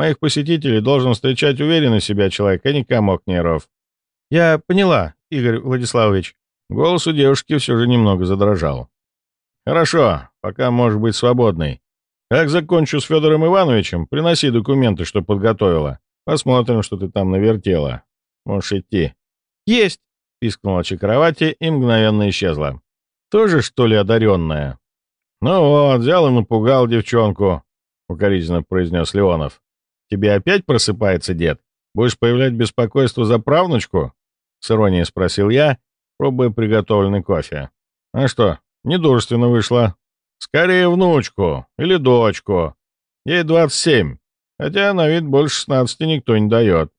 Моих посетителей должен встречать уверенный себя человек, а не комок нервов. Я поняла, Игорь Владиславович. Голос у девушки все же немного задрожал. Хорошо, пока можешь быть свободной. Как закончу с Федором Ивановичем, приноси документы, что подготовила. Посмотрим, что ты там навертела. Можешь идти. Есть! Пискнула Чакровати и мгновенно исчезла. Тоже, что ли, одаренная? Ну вот, взял и напугал девчонку, укоризненно произнес Леонов. Тебе опять просыпается дед? Будешь появлять беспокойство за правнучку? С иронией спросил я, пробуя приготовленный кофе. А что, недурственно вышло. Скорее внучку или дочку. Ей 27, хотя на вид больше 16 никто не дает.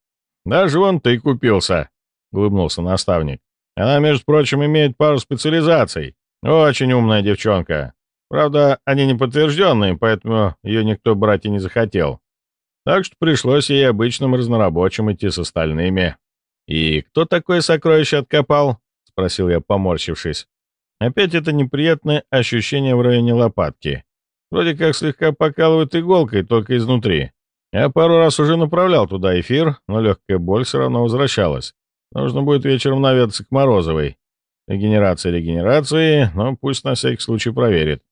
Даже вон ты купился, — улыбнулся наставник. Она, между прочим, имеет пару специализаций. Очень умная девчонка. Правда, они не подтвержденные, поэтому ее никто брать и не захотел. Так что пришлось ей обычным разнорабочим идти с остальными. «И кто такое сокровище откопал?» — спросил я, поморщившись. Опять это неприятное ощущение в районе лопатки. Вроде как слегка покалывает иголкой, только изнутри. Я пару раз уже направлял туда эфир, но легкая боль все равно возвращалась. Нужно будет вечером наведаться к Морозовой. Регенерация регенерации, но пусть на всякий случай проверит.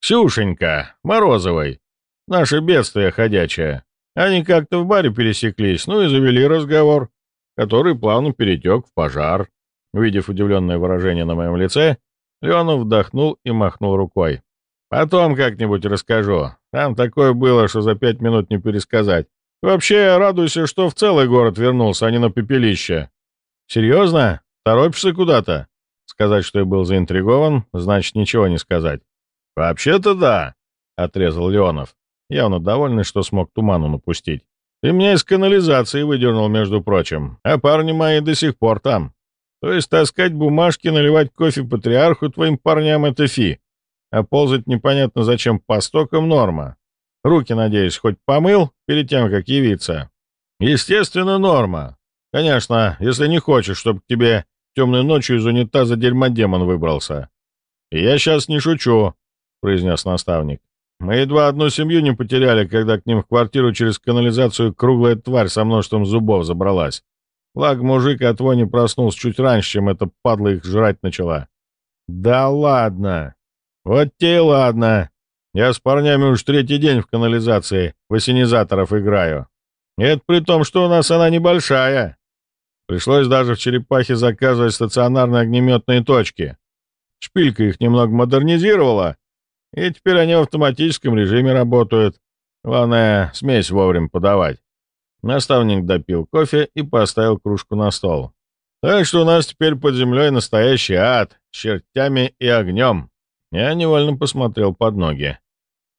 «Ксюшенька, Морозовой, наше бедствие ходячее. Они как-то в баре пересеклись, ну и завели разговор, который плавно перетек в пожар. Увидев удивленное выражение на моем лице, Леонов вдохнул и махнул рукой. «Потом как-нибудь расскажу. Там такое было, что за пять минут не пересказать. Вообще, радуйся, что в целый город вернулся, а не на пепелище. Серьезно? Торопишься куда-то?» Сказать, что я был заинтригован, значит ничего не сказать. «Вообще-то да», — отрезал Леонов явно довольный, что смог туману напустить. «Ты меня из канализации выдернул, между прочим, а парни мои до сих пор там. То есть таскать бумажки, наливать кофе патриарху твоим парням — это фи, а ползать непонятно зачем по стокам — норма. Руки, надеюсь, хоть помыл перед тем, как явиться?» «Естественно, норма. Конечно, если не хочешь, чтобы к тебе темной ночью из унитаза дерьмодемон выбрался. Я сейчас не шучу», — произнес наставник. Мы едва одну семью не потеряли, когда к ним в квартиру через канализацию круглая тварь со множеством зубов забралась. Лаг мужик от вони проснулся чуть раньше, чем эта падла их жрать начала. Да ладно. Вот те и ладно. Я с парнями уж третий день в канализации в осенизаторов играю. это при том, что у нас она небольшая. Пришлось даже в черепахе заказывать стационарные огнеметные точки. Шпилька их немного модернизировала, и теперь они в автоматическом режиме работают. Главное, смесь вовремя подавать. Наставник допил кофе и поставил кружку на стол. Так что у нас теперь под землей настоящий ад с чертями и огнем. Я невольно посмотрел под ноги.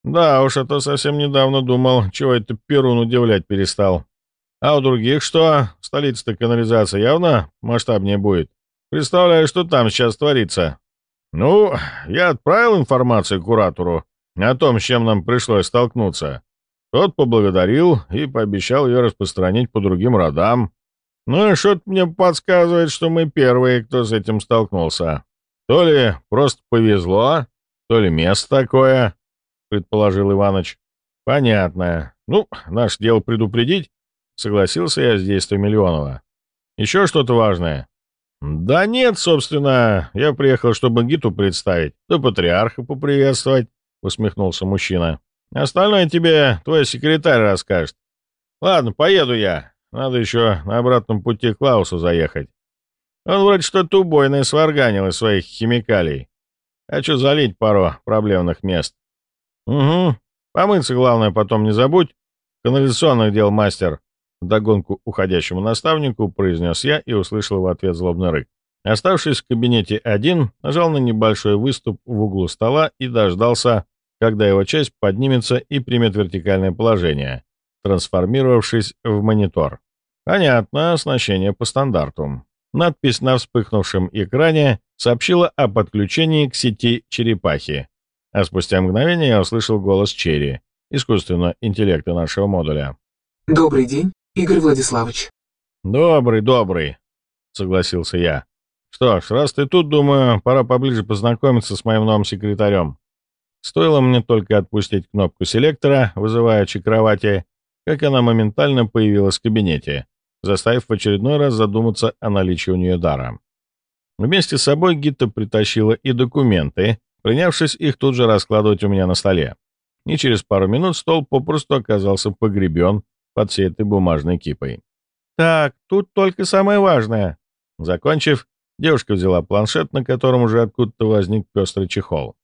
Да уж, а то совсем недавно думал, чего это Перун удивлять перестал. А у других что? Столица-то канализация явно масштабнее будет. Представляю, что там сейчас творится. «Ну, я отправил информацию куратору о том, с чем нам пришлось столкнуться. Тот поблагодарил и пообещал ее распространить по другим родам. Ну и что-то мне подсказывает, что мы первые, кто с этим столкнулся. То ли просто повезло, то ли место такое», — предположил Иваныч. «Понятно. Ну, наше дело предупредить», — согласился я с действием Миллионова. «Еще что-то важное?» «Да нет, собственно, я приехал, чтобы Гиту представить, да патриарха поприветствовать», — усмехнулся мужчина. «Остальное тебе твой секретарь расскажет. Ладно, поеду я. Надо еще на обратном пути Клаусу заехать. Он вроде что-то убойное сварганил из своих химикалий. Хочу залить пару проблемных мест». «Угу. Помыться, главное, потом не забудь. Канализационных дел мастер Догонку уходящему наставнику произнес я и услышал в ответ злобный рык. Оставшись в кабинете один, нажал на небольшой выступ в углу стола и дождался, когда его часть поднимется и примет вертикальное положение, трансформировавшись в монитор. Понятно, оснащение по стандарту. Надпись на вспыхнувшем экране сообщила о подключении к сети черепахи. А спустя мгновение я услышал голос Черри, искусственного интеллекта нашего модуля. «Добрый день. Игорь Владиславович. «Добрый, добрый», — согласился я. «Что ж, раз ты тут, думаю, пора поближе познакомиться с моим новым секретарем». Стоило мне только отпустить кнопку селектора, вызывающей кровати, как она моментально появилась в кабинете, заставив в очередной раз задуматься о наличии у нее дара. Вместе с собой Гита притащила и документы, принявшись их тут же раскладывать у меня на столе. И через пару минут стол попросту оказался погребен под всей этой бумажной кипой. «Так, тут только самое важное». Закончив, девушка взяла планшет, на котором уже откуда-то возник пестрый чехол.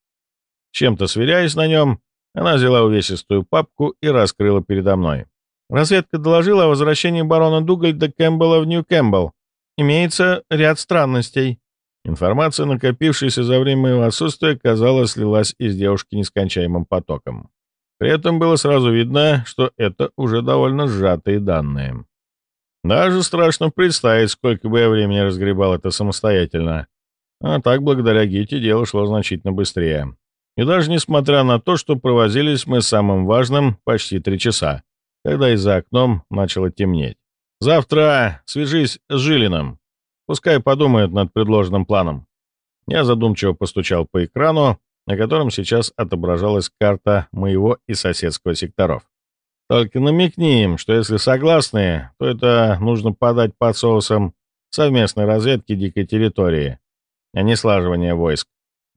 Чем-то сверяясь на нем, она взяла увесистую папку и раскрыла передо мной. Разведка доложила о возвращении барона Дугальда Кэмпбелла в Нью-Кэмпбелл. Имеется ряд странностей. Информация, накопившаяся за время моего отсутствия, казалось, слилась из девушки нескончаемым потоком. При этом было сразу видно, что это уже довольно сжатые данные. Даже страшно представить, сколько бы я времени разгребал это самостоятельно. А так, благодаря Гите, дело шло значительно быстрее. И даже несмотря на то, что провозились мы самым важным почти три часа, когда и за окном начало темнеть. «Завтра свяжись с Жилиным. Пускай подумает над предложенным планом». Я задумчиво постучал по экрану, на котором сейчас отображалась карта моего и соседского секторов. Только намекни им, что если согласны, то это нужно подать под соусом совместной разведки дикой территории, а не слаживания войск.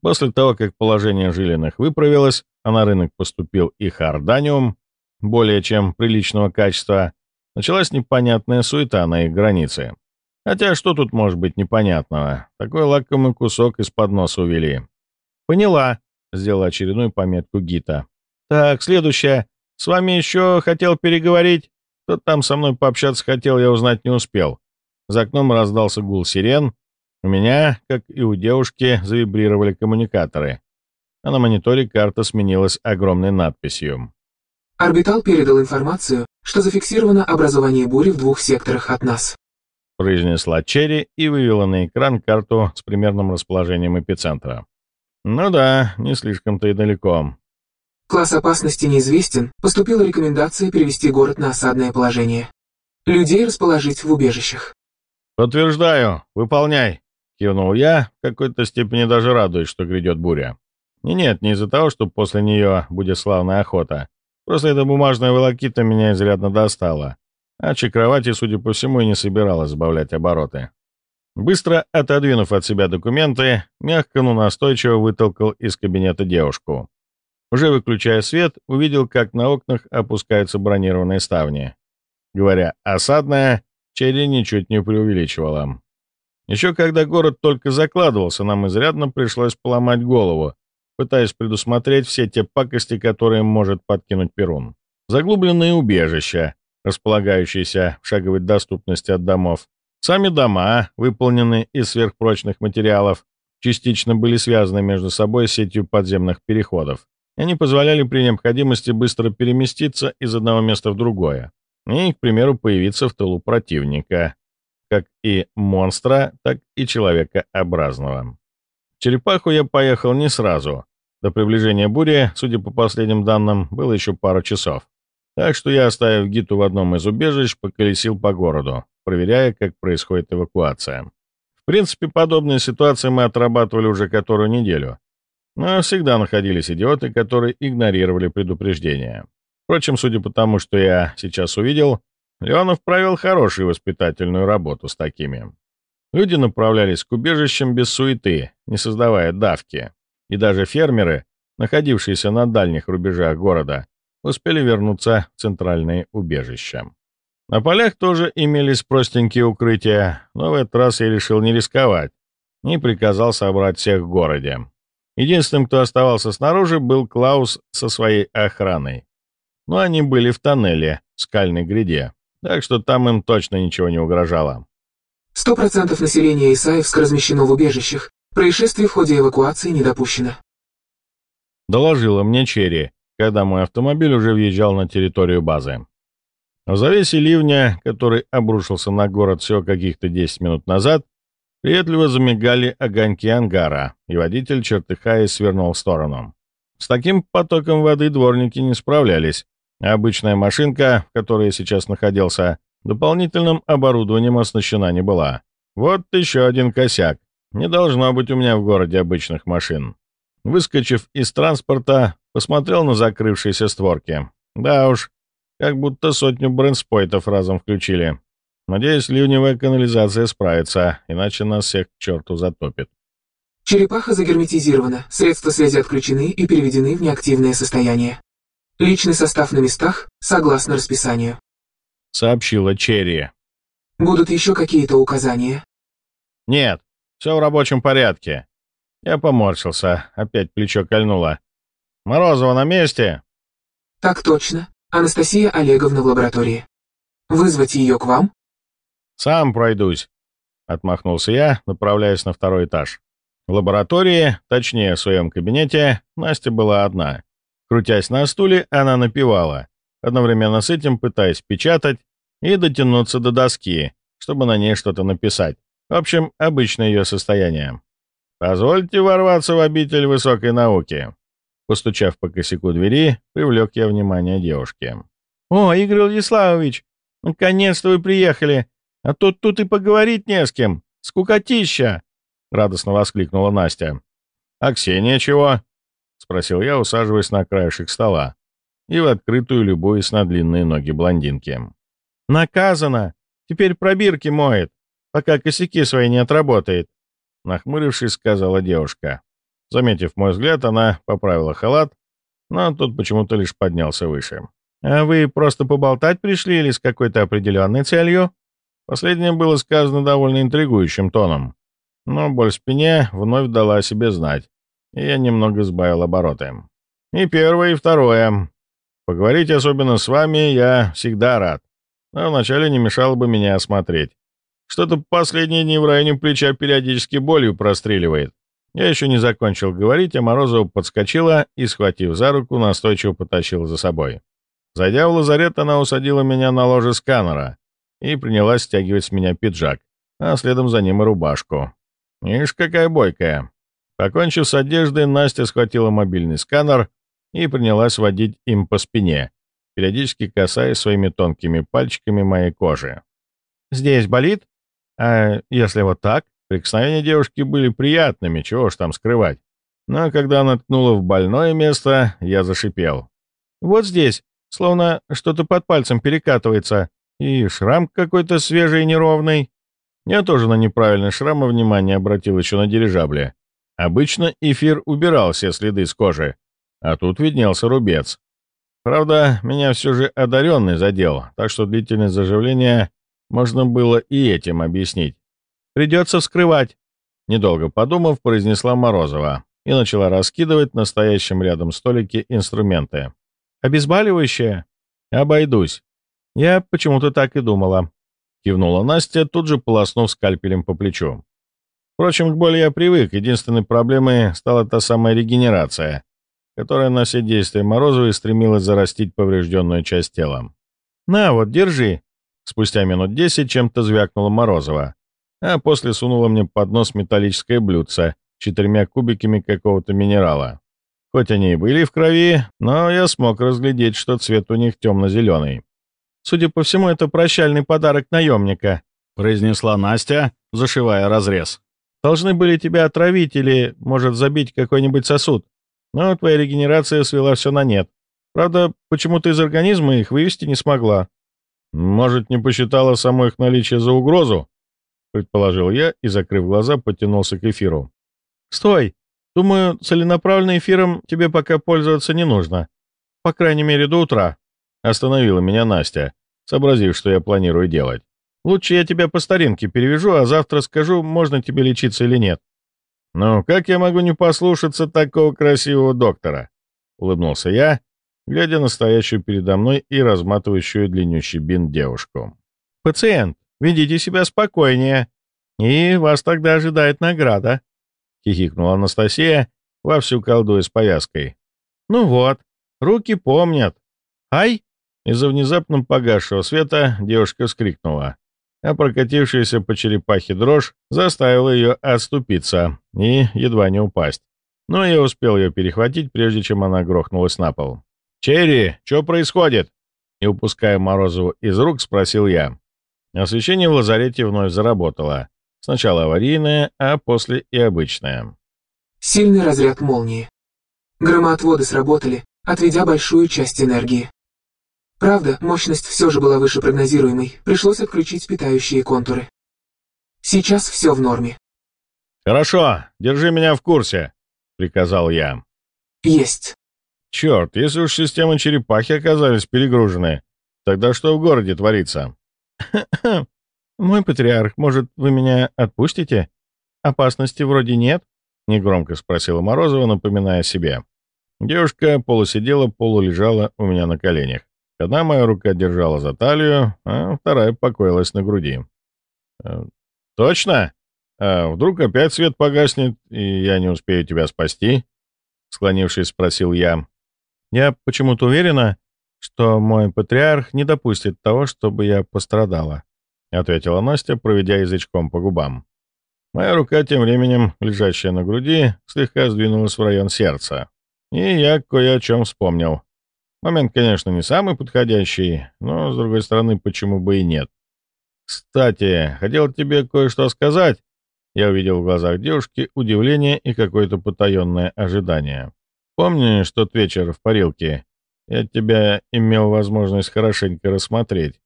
После того, как положение Жилиных выправилось, а на рынок поступил и Харданиум, более чем приличного качества, началась непонятная суета на их границе. Хотя что тут может быть непонятного? Такой лакомый кусок из-под носа увели. «Поняла», — сделала очередную пометку Гита. «Так, следующее. С вами еще хотел переговорить. Кто там со мной пообщаться хотел, я узнать не успел. За окном раздался гул сирен. У меня, как и у девушки, завибрировали коммуникаторы. А на мониторе карта сменилась огромной надписью. Орбитал передал информацию, что зафиксировано образование бури в двух секторах от нас. Произнесла Черри и вывела на экран карту с примерным расположением эпицентра. Ну да, не слишком-то и далеко. Класс опасности неизвестен, поступила рекомендация перевести город на осадное положение. Людей расположить в убежищах. «Подтверждаю, выполняй», — кивнул я, в какой-то степени даже радуясь, что грядет буря. И нет, не из-за того, что после нее будет славная охота, Просто эта бумажная волокита меня изрядно достала, а Чакровати, судя по всему, и не собиралась сбавлять обороты. Быстро отодвинув от себя документы, мягко, но настойчиво вытолкал из кабинета девушку. Уже выключая свет, увидел, как на окнах опускаются бронированные ставни. Говоря «осадная», Черри ничуть не преувеличивала. Еще когда город только закладывался, нам изрядно пришлось поломать голову, пытаясь предусмотреть все те пакости, которые может подкинуть Перун. Заглубленные убежища, располагающиеся в шаговой доступности от домов. Сами дома, выполненные из сверхпрочных материалов, частично были связаны между собой сетью подземных переходов. Они позволяли при необходимости быстро переместиться из одного места в другое и, к примеру, появиться в тылу противника, как и монстра, так и человекообразного. Черепаху я поехал не сразу. До приближения бури, судя по последним данным, было еще пару часов. Так что я, оставив Гиту в одном из убежищ, поколесил по городу, проверяя, как происходит эвакуация. В принципе, подобные ситуации мы отрабатывали уже которую неделю. Но всегда находились идиоты, которые игнорировали предупреждения. Впрочем, судя по тому, что я сейчас увидел, Леонов провел хорошую воспитательную работу с такими. Люди направлялись к убежищам без суеты, не создавая давки. И даже фермеры, находившиеся на дальних рубежах города, успели вернуться в центральные убежища. На полях тоже имелись простенькие укрытия, но в этот раз я решил не рисковать и приказал собрать всех в городе. Единственным, кто оставался снаружи, был Клаус со своей охраной. Но они были в тоннеле, в скальной гряде, так что там им точно ничего не угрожало. Сто процентов населения Исаевска размещено в убежищах. Происшествий в ходе эвакуации не допущено. Доложила мне Черри, когда мой автомобиль уже въезжал на территорию базы. В завесе ливня, который обрушился на город всего каких-то 10 минут назад, приветливо замигали огоньки ангара, и водитель, чертыхаясь, свернул в сторону. С таким потоком воды дворники не справлялись, обычная машинка, в которой я сейчас находился, Дополнительным оборудованием оснащена не была. Вот еще один косяк. Не должно быть у меня в городе обычных машин. Выскочив из транспорта, посмотрел на закрывшиеся створки. Да уж, Как будто сотню брендспойтов разом включили. Надеюсь, ливневая канализация справится, иначе нас всех к черту затопит. Черепаха загерметизирована, средства связи отключены и переведены в неактивное состояние. Личный состав на местах, согласно расписанию. Сообщила Черри. Будут еще какие-то указания? Нет, все в рабочем порядке. Я поморщился, опять плечо кольнуло. Морозова на месте? Так точно. Анастасия Олеговна в лаборатории. Вызвать ее к вам? Сам пройдусь. Отмахнулся я, направляясь на второй этаж. В лаборатории, точнее в своем кабинете, Настя была одна. Крутясь на стуле, она напевала, одновременно с этим пытаясь печатать и дотянуться до доски, чтобы на ней что-то написать. В общем, обычное ее состояние. «Позвольте ворваться в обитель высокой науки», Постучав по косяку двери, привлек я внимание девушки. «О, Игорь Владиславович, наконец-то вы приехали, а тут тут и поговорить не с кем. Скукотища!» — радостно воскликнула Настя. «А Ксения чего?» — спросил я, усаживаясь на краешек стола и в открытую любуясь на длинные ноги блондинки. «Наказано! Теперь пробирки моет, пока косяки свои не отработает», — нахмурившись, сказала девушка. Заметив мой взгляд, она поправила халат, но тот почему-то лишь поднялся выше. «А вы просто поболтать пришли или с какой-то определенной целью?» Последнее было сказано довольно интригующим тоном, но боль в спине вновь дала о себе знать, и я немного сбавил обороты. «И первое, и второе. Поговорить особенно с вами я всегда рад, но вначале не мешало бы меня осмотреть. Что-то последние дни в районе плеча периодически болью простреливает. Я еще не закончил говорить, а Морозова подскочила и, схватив за руку, настойчиво потащила за собой. Зайдя в лазарет, она усадила меня на ложе сканера и принялась стягивать с меня пиджак, а следом за ним и рубашку. Ишь, какая бойкая. Покончив с одеждой, Настя схватила мобильный сканер и принялась водить им по спине, периодически касаясь своими тонкими пальчиками моей кожи. «Здесь болит? А если вот так?» Прикосновения девушки были приятными, чего ж там скрывать. Но когда она ткнула в больное место, я зашипел. «Вот здесь, словно что-то под пальцем перекатывается, и шрам какой-то свежий и неровный». Я тоже на неправильный шрам внимание обратил еще на дирижабле. Обычно эфир убирал все следы с кожи, а тут виднелся рубец. Правда, меня все же одаренный задел, так что длительное заживление можно было и этим объяснить. Придется вскрывать», — недолго подумав, произнесла Морозова и начала раскидывать на стоящем рядом столике инструменты. «Обезболивающее?» «Обойдусь». «Я почему-то так и думала», — кивнула Настя, тут же полоснув скальпелем по плечу. Впрочем, к боли я привык, единственной проблемой стала та самая регенерация, которая на все действия Морозовой стремилась зарастить поврежденную часть тела. «На вот, держи!» Спустя минут десять чем-то звякнула Морозова, а после сунула мне под нос металлическое блюдце четырьмя кубиками какого-то минерала. Хоть они и были в крови, но я смог разглядеть, что цвет у них темно-зеленый. «Судя по всему, это прощальный подарок наемника», — произнесла Настя, зашивая разрез. «Должны были тебя отравить или, может, забить какой-нибудь сосуд, но твоя регенерация свела все на нет. Правда, почему-то из организма их вывести не смогла». «Может, не посчитала само их наличие за угрозу?» Предположил я и, закрыв глаза, потянулся к эфиру. «Стой! Думаю, целенаправленным эфиром тебе пока пользоваться не нужно. По крайней мере, до утра». Остановила меня Настя, сообразив, что я планирую делать. «Лучше я тебя по старинке перевяжу, а завтра скажу, можно тебе лечиться или нет». «Ну, как я могу не послушаться такого красивого доктора?» — улыбнулся я, глядя на стоящую передо мной и разматывающую длиннющий бинт девушку. «Пациент, Ведите себя спокойнее, и вас тогда ожидает награда», — хихикнула Анастасия, вовсю колдуя с повязкой. «Ну вот, руки помнят. Ай!» Из-за внезапно погасшего света девушка вскрикнула, а прокатившаяся по черепахе дрожь заставила ее отступиться и едва не упасть. Но я успел ее перехватить, прежде чем она грохнулась на пол. «Черри, что происходит?» Не упуская Морозову из рук, спросил я. Освещение в лазарете вновь заработало. Сначала аварийное, а после и обычное. Сильный разряд молнии. Громоотводы сработали, отведя большую часть энергии. Правда, мощность все же была выше прогнозируемой. Пришлось отключить питающие контуры. Сейчас все в норме. «Хорошо, держи меня в курсе», — приказал я. Есть. «Черт, если уж системы черепахи оказались перегружены, тогда что в городе творится?» «Мой патриарх, может, вы меня отпустите? Опасности вроде нет?» — негромко спросила Морозова, напоминая себе. Девушка полусидела, полулежала у меня на коленях. Одна моя рука держала за талию, а вторая покоилась на груди. «Э, «Точно? А вдруг опять свет погаснет, и я не успею тебя спасти?» Склонившись, спросил я. «Я почему-то уверена, что мой патриарх не допустит того, чтобы я пострадала», — ответила Настя, проведя язычком по губам. Моя рука, тем временем, лежащая на груди, слегка сдвинулась в район сердца. И я кое о чем вспомнил. Момент, конечно, не самый подходящий, но, с другой стороны, почему бы и нет. «Кстати, хотел тебе кое-что сказать». Я увидел в глазах девушки удивление и какое-то потаенное ожидание. «Помнишь тот вечер в парилке? Я тебя имел возможность хорошенько рассмотреть».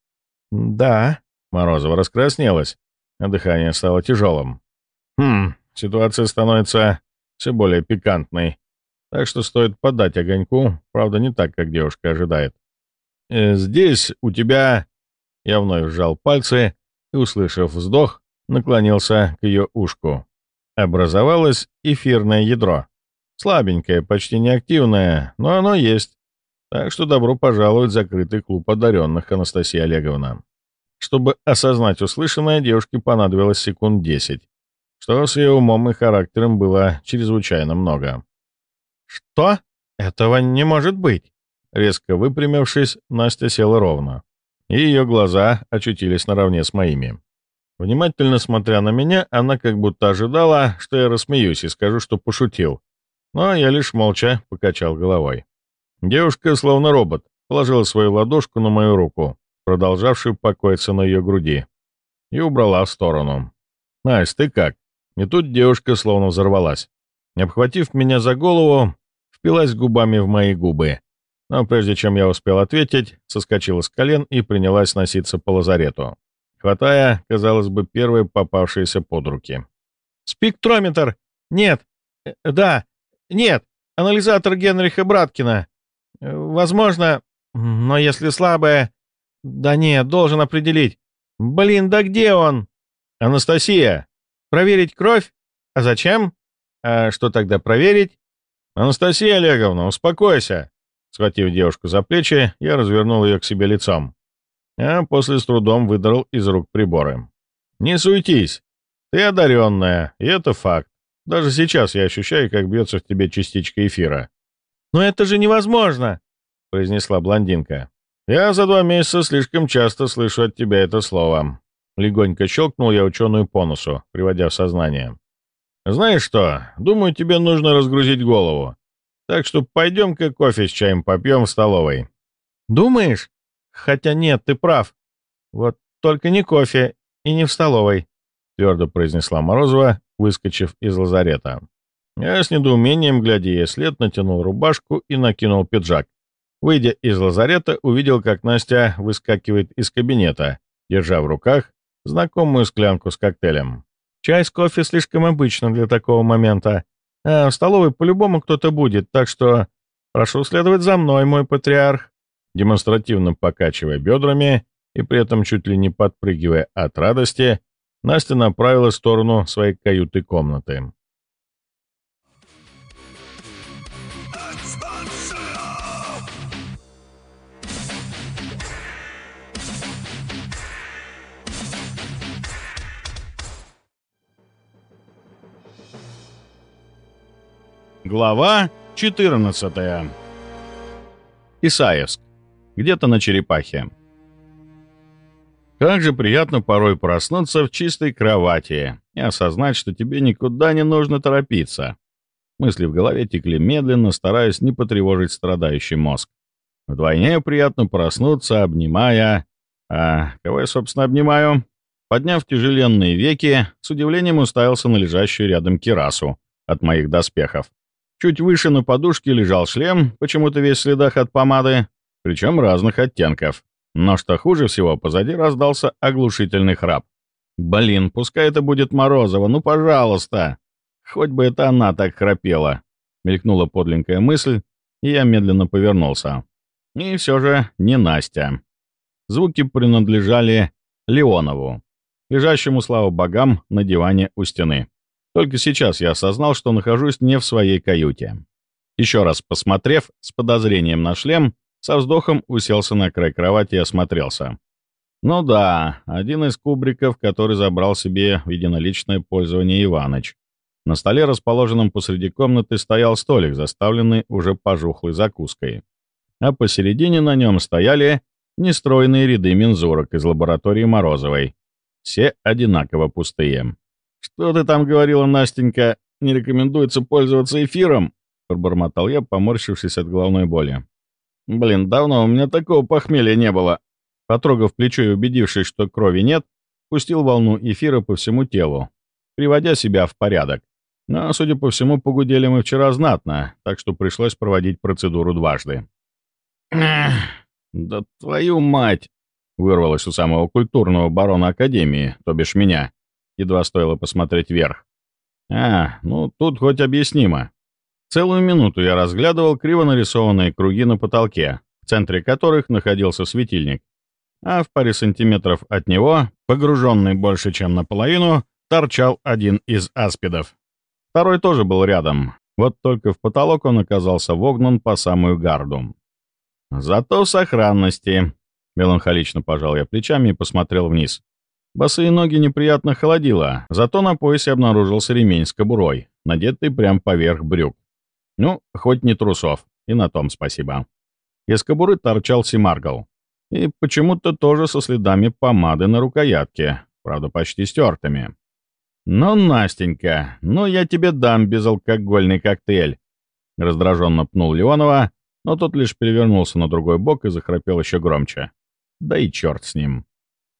«Да». Морозова раскраснелась, а дыхание стало тяжелым. «Хм, ситуация становится все более пикантной. Так что стоит подать огоньку, правда, не так, как девушка ожидает. Э, «Здесь у тебя...» Я вновь сжал пальцы и, услышав вздох, наклонился к ее ушку. Образовалось эфирное ядро. Слабенькое, почти неактивное, но оно есть. Так что добро пожаловать в закрытый клуб одаренных, Анастасия Олеговна. Чтобы осознать услышанное, девушке понадобилось секунд десять, что с ее умом и характером было чрезвычайно много. «Что? Этого не может быть!» Резко выпрямившись, Настя села ровно, и ее глаза очутились наравне с моими. Внимательно смотря на меня, она как будто ожидала, что я рассмеюсь и скажу, что пошутил. Но я лишь молча покачал головой. Девушка, словно робот, положила свою ладошку на мою руку, продолжавшую покоиться на ее груди, и убрала в сторону. «Настя, ты как?» И тут девушка словно взорвалась. Обхватив меня за голову, впилась губами в мои губы. Но прежде чем я успел ответить, соскочила с колен и принялась носиться по лазарету, хватая, казалось бы, первые попавшиеся под руки. «Спектрометр! Нет! Э, да! Нет! Анализатор Генриха Браткина! Э, возможно, но если слабое... Да нет, должен определить. Блин, да где он?» «Анастасия!» «Проверить кровь? А зачем? А что тогда проверить?» «Анастасия Олеговна, успокойся!» Схватив девушку за плечи, я развернул ее к себе лицом, а после с трудом выдрал из рук приборы. «Не суетись! Ты одаренная, и это факт. Даже сейчас я ощущаю, как бьется в тебе частичка эфира». «Но это же невозможно!» — произнесла блондинка. «Я за два месяца слишком часто слышу от тебя это слово». Легонько щелкнул я ученую по носу, приводя в сознание. «Знаешь что, думаю, тебе нужно разгрузить голову. Так что пойдем-ка кофе с чаем попьем в столовой». «Думаешь? Хотя нет, ты прав. Вот только не кофе и не в столовой», — твердо произнесла Морозова, выскочив из лазарета. Я с недоумением, глядя ей след, натянул рубашку и накинул пиджак. Выйдя из лазарета, увидел, как Настя выскакивает из кабинета, держа в руках знакомую склянку с коктейлем. Чай с кофе слишком обычно для такого момента. А в столовой по-любому кто-то будет, так что прошу следовать за мной, мой патриарх». Демонстративно покачивая бедрами и при этом чуть ли не подпрыгивая от радости, Настя направилась в сторону своей каюты комнаты. Глава 14. Исаевск. Где-то на черепахе. Как же приятно порой проснуться в чистой кровати и осознать, что тебе никуда не нужно торопиться. Мысли в голове текли медленно, стараясь не потревожить страдающий мозг. Вдвойне приятно проснуться, обнимая... А кого я, собственно, обнимаю? Подняв тяжеленные веки, с удивлением уставился на лежащую рядом кирасу от моих доспехов. Чуть выше на подушке лежал шлем, почему-то весь в следах от помады. причем разных оттенков. Но что хуже всего, позади раздался оглушительный храп. «Блин, пускай это будет Морозова, ну пожалуйста!» «Хоть бы это она так храпела!» — мелькнула подленькая мысль, и я медленно повернулся. И все же не Настя. Звуки принадлежали Леонову, лежащему, слава богам, на диване у стены. Только сейчас я осознал, что нахожусь не в своей каюте. Еще раз посмотрев с подозрением на шлем, со вздохом уселся на край кровати и осмотрелся. Ну да, один из кубриков, который забрал себе в единоличное пользование Иваныч. На столе, расположенном посреди комнаты, стоял столик, заставленный уже пожухлой закуской. А посередине на нем стояли нестройные ряды мензурок из лаборатории Морозовой. Все одинаково пустые. «Что ты там говорила, Настенька? Не рекомендуется пользоваться эфиром?» Пробормотал я, поморщившись от головной боли. «Блин, давно у меня такого похмелья не было». Потрогав плечо и убедившись, что крови нет, пустил волну эфира по всему телу, приводя себя в порядок. Но, судя по всему, погудели мы вчера знатно, так что пришлось проводить процедуру дважды. «Да твою мать!» — вырвалось у самого культурного барона Академии, то бишь меня. Едва стоило посмотреть вверх. «А, ну тут хоть объяснимо. Целую минуту я разглядывал криво нарисованные круги на потолке, в центре которых находился светильник, а в паре сантиметров от него, погруженный больше, чем наполовину, торчал один из аспидов. Второй тоже был рядом, вот только в потолок он оказался вогнан по самую гарду. «Зато в сохранности», — меланхолично пожал я плечами и посмотрел вниз. Босые ноги неприятно холодило, зато на поясе обнаружился ремень с кобурой, надетый прямо поверх брюк. Ну, хоть не трусов, и на том спасибо. Из кобуры торчал Симаргл. И почему-то тоже со следами помады на рукоятке, правда, почти стертыми. «Ну, Настенька, ну я тебе дам безалкогольный коктейль!» Раздраженно пнул Леонова, но тот лишь перевернулся на другой бок и захрапел еще громче. Да и черт с ним.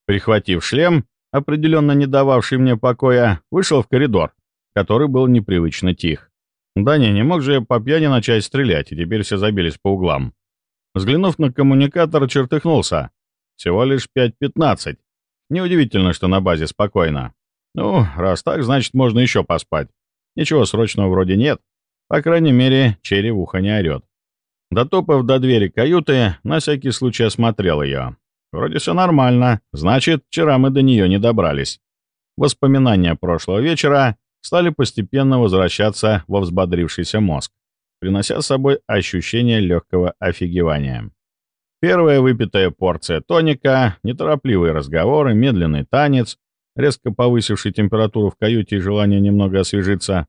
Прихватив шлем, определенно не дававший мне покоя, вышел в коридор, который был непривычно тих. Да не, не мог же я по пьяни начать стрелять, и теперь все забились по углам. Взглянув на коммуникатор, чертыхнулся. Всего лишь 5.15. Неудивительно, что на базе спокойно. Ну, раз так, значит, можно еще поспать. Ничего срочного вроде нет. По крайней мере, черри ухо не орет. Дотопав до двери каюты, на всякий случай осмотрел ее. Вроде все нормально, значит, вчера мы до нее не добрались. Воспоминания прошлого вечера стали постепенно возвращаться во взбодрившийся мозг, принося с собой ощущение легкого офигевания. Первая выпитая порция тоника, неторопливые разговоры, медленный танец, резко повысивший температуру в каюте и желание немного освежиться.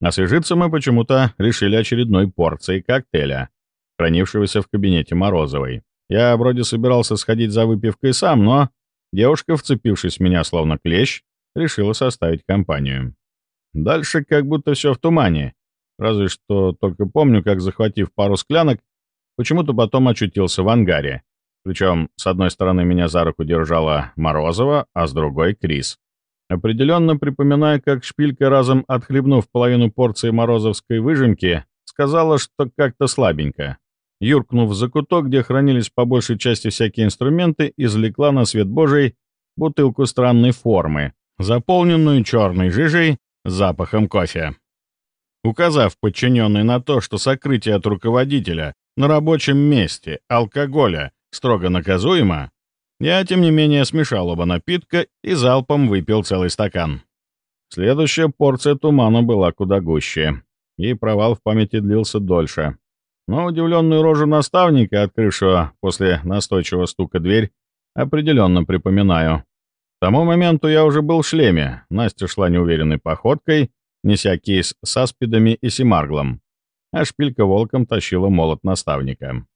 Освежиться мы почему-то решили очередной порцией коктейля, хранившегося в кабинете Морозовой. Я вроде собирался сходить за выпивкой сам, но девушка, вцепившись в меня словно клещ, решила составить компанию. Дальше как будто все в тумане. Разве что только помню, как, захватив пару склянок, почему-то потом очутился в ангаре. Причем с одной стороны меня за руку держала Морозова, а с другой — Крис. Определенно припоминая, как шпилька, разом отхлебнув половину порции морозовской выжимки, сказала, что как-то слабенько. Юркнув в закуток, где хранились по большей части всякие инструменты, извлекла на свет божий бутылку странной формы, заполненную черной жижей запахом кофе. Указав подчиненный на то, что сокрытие от руководителя на рабочем месте алкоголя строго наказуемо, я, тем не менее, смешал оба напитка и залпом выпил целый стакан. Следующая порция тумана была куда гуще, и провал в памяти длился дольше. Но удивленную рожу наставника, открывшего после настойчивого стука дверь, определенно припоминаю. К тому моменту я уже был в шлеме, Настя шла неуверенной походкой, неся кейс с аспидами и семарглом, а шпилька волком тащила молот наставника.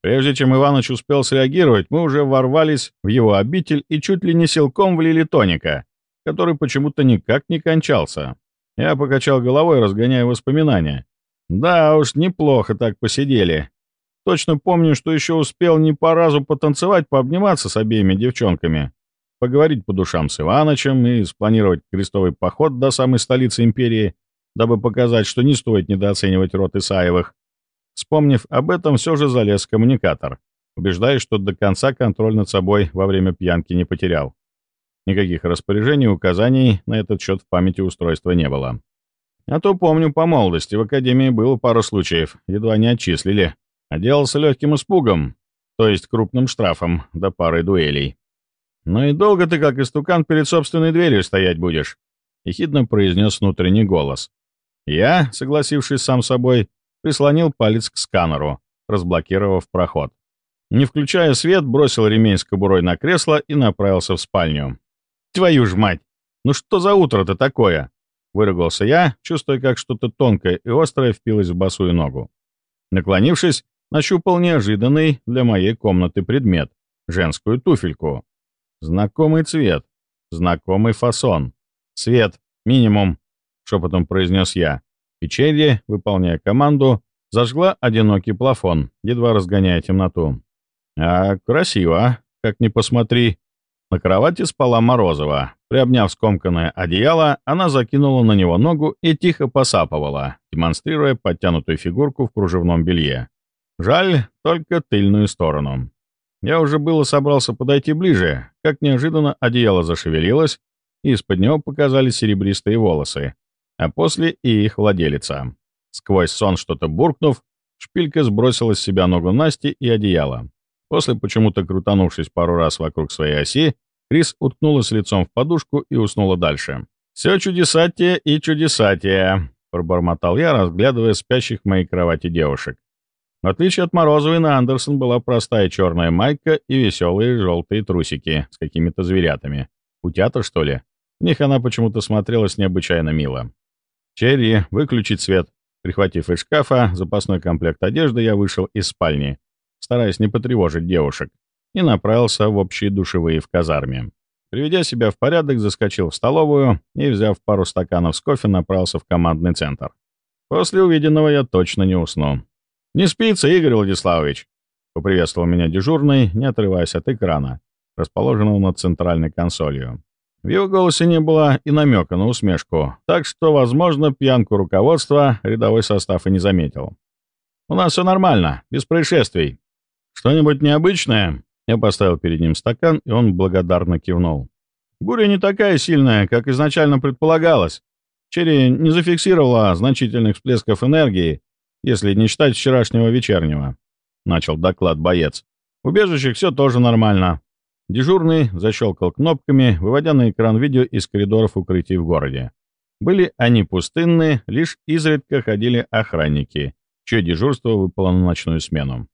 Прежде чем Иваныч успел среагировать, мы уже ворвались в его обитель и чуть ли не силком влили тоника, который почему-то никак не кончался. Я покачал головой, разгоняя воспоминания. Да уж, неплохо так посидели. Точно помню, что еще успел не по разу потанцевать, пообниматься с обеими девчонками поговорить по душам с Иванычем и спланировать крестовый поход до самой столицы империи, дабы показать, что не стоит недооценивать рот Исаевых. Вспомнив об этом, все же залез в коммуникатор, убеждаясь, что до конца контроль над собой во время пьянки не потерял. Никаких распоряжений и указаний на этот счет в памяти устройства не было. А то, помню, по молодости в Академии было пару случаев, едва не отчислили. Отделался легким испугом, то есть крупным штрафом, до пары дуэлей. «Ну и долго ты, как истукан, перед собственной дверью стоять будешь?» — ехидно произнес внутренний голос. Я, согласившись сам собой, прислонил палец к сканеру, разблокировав проход. Не включая свет, бросил ремень с кобурой на кресло и направился в спальню. «Твою ж мать! Ну что за утро-то такое?» Выругался я, чувствуя, как что-то тонкое и острое впилось в босую ногу. Наклонившись, нащупал неожиданный для моей комнаты предмет — женскую туфельку. Знакомый цвет, знакомый фасон. Цвет, минимум, — шепотом произнес я. Печенье, выполняя команду, зажгла одинокий плафон, едва разгоняя темноту. А красиво, как ни посмотри. На кровати спала Морозова. Приобняв скомканное одеяло, она закинула на него ногу и тихо посапывала, демонстрируя подтянутую фигурку в кружевном белье. Жаль, только тыльную сторону. Я уже было собрался подойти ближе, как неожиданно одеяло зашевелилось, и из-под него показались серебристые волосы, а после и их владелица. Сквозь сон что-то буркнув, шпилька сбросила с себя ногу Насти и одеяло. После, почему-то крутанувшись пару раз вокруг своей оси, Крис уткнулась лицом в подушку и уснула дальше. «Все чудесатие и чудесатие», — пробормотал я, разглядывая спящих в моей кровати девушек. В отличие от Морозовой, на Андерсон была простая черная майка и веселые желтые трусики с какими-то зверятами. Утята, что ли? В них она почему-то смотрелась необычайно мило. «Черри, выключить свет». Прихватив из шкафа запасной комплект одежды, я вышел из спальни стараясь не потревожить девушек, и направился в общие душевые в казарме. Приведя себя в порядок, заскочил в столовую и, взяв пару стаканов с кофе, направился в командный центр. После увиденного я точно не усну. «Не спится, Игорь Владиславович!» — поприветствовал меня дежурный, не отрываясь от экрана, расположенного над центральной консолью. В его голосе не было и намека на усмешку, так что, возможно, пьянку руководства рядовой состав и не заметил. «У нас все нормально, без происшествий. «Что-нибудь необычное?» Я поставил перед ним стакан, и он благодарно кивнул. «Буря не такая сильная, как изначально предполагалось. Черри не зафиксировала значительных всплесков энергии, если не считать вчерашнего вечернего», — начал доклад боец. «В убежищах все тоже нормально». Дежурный защелкал кнопками, выводя на экран видео из коридоров укрытий в городе. Были они пустынны, лишь изредка ходили охранники, чье дежурство выпало на ночную смену.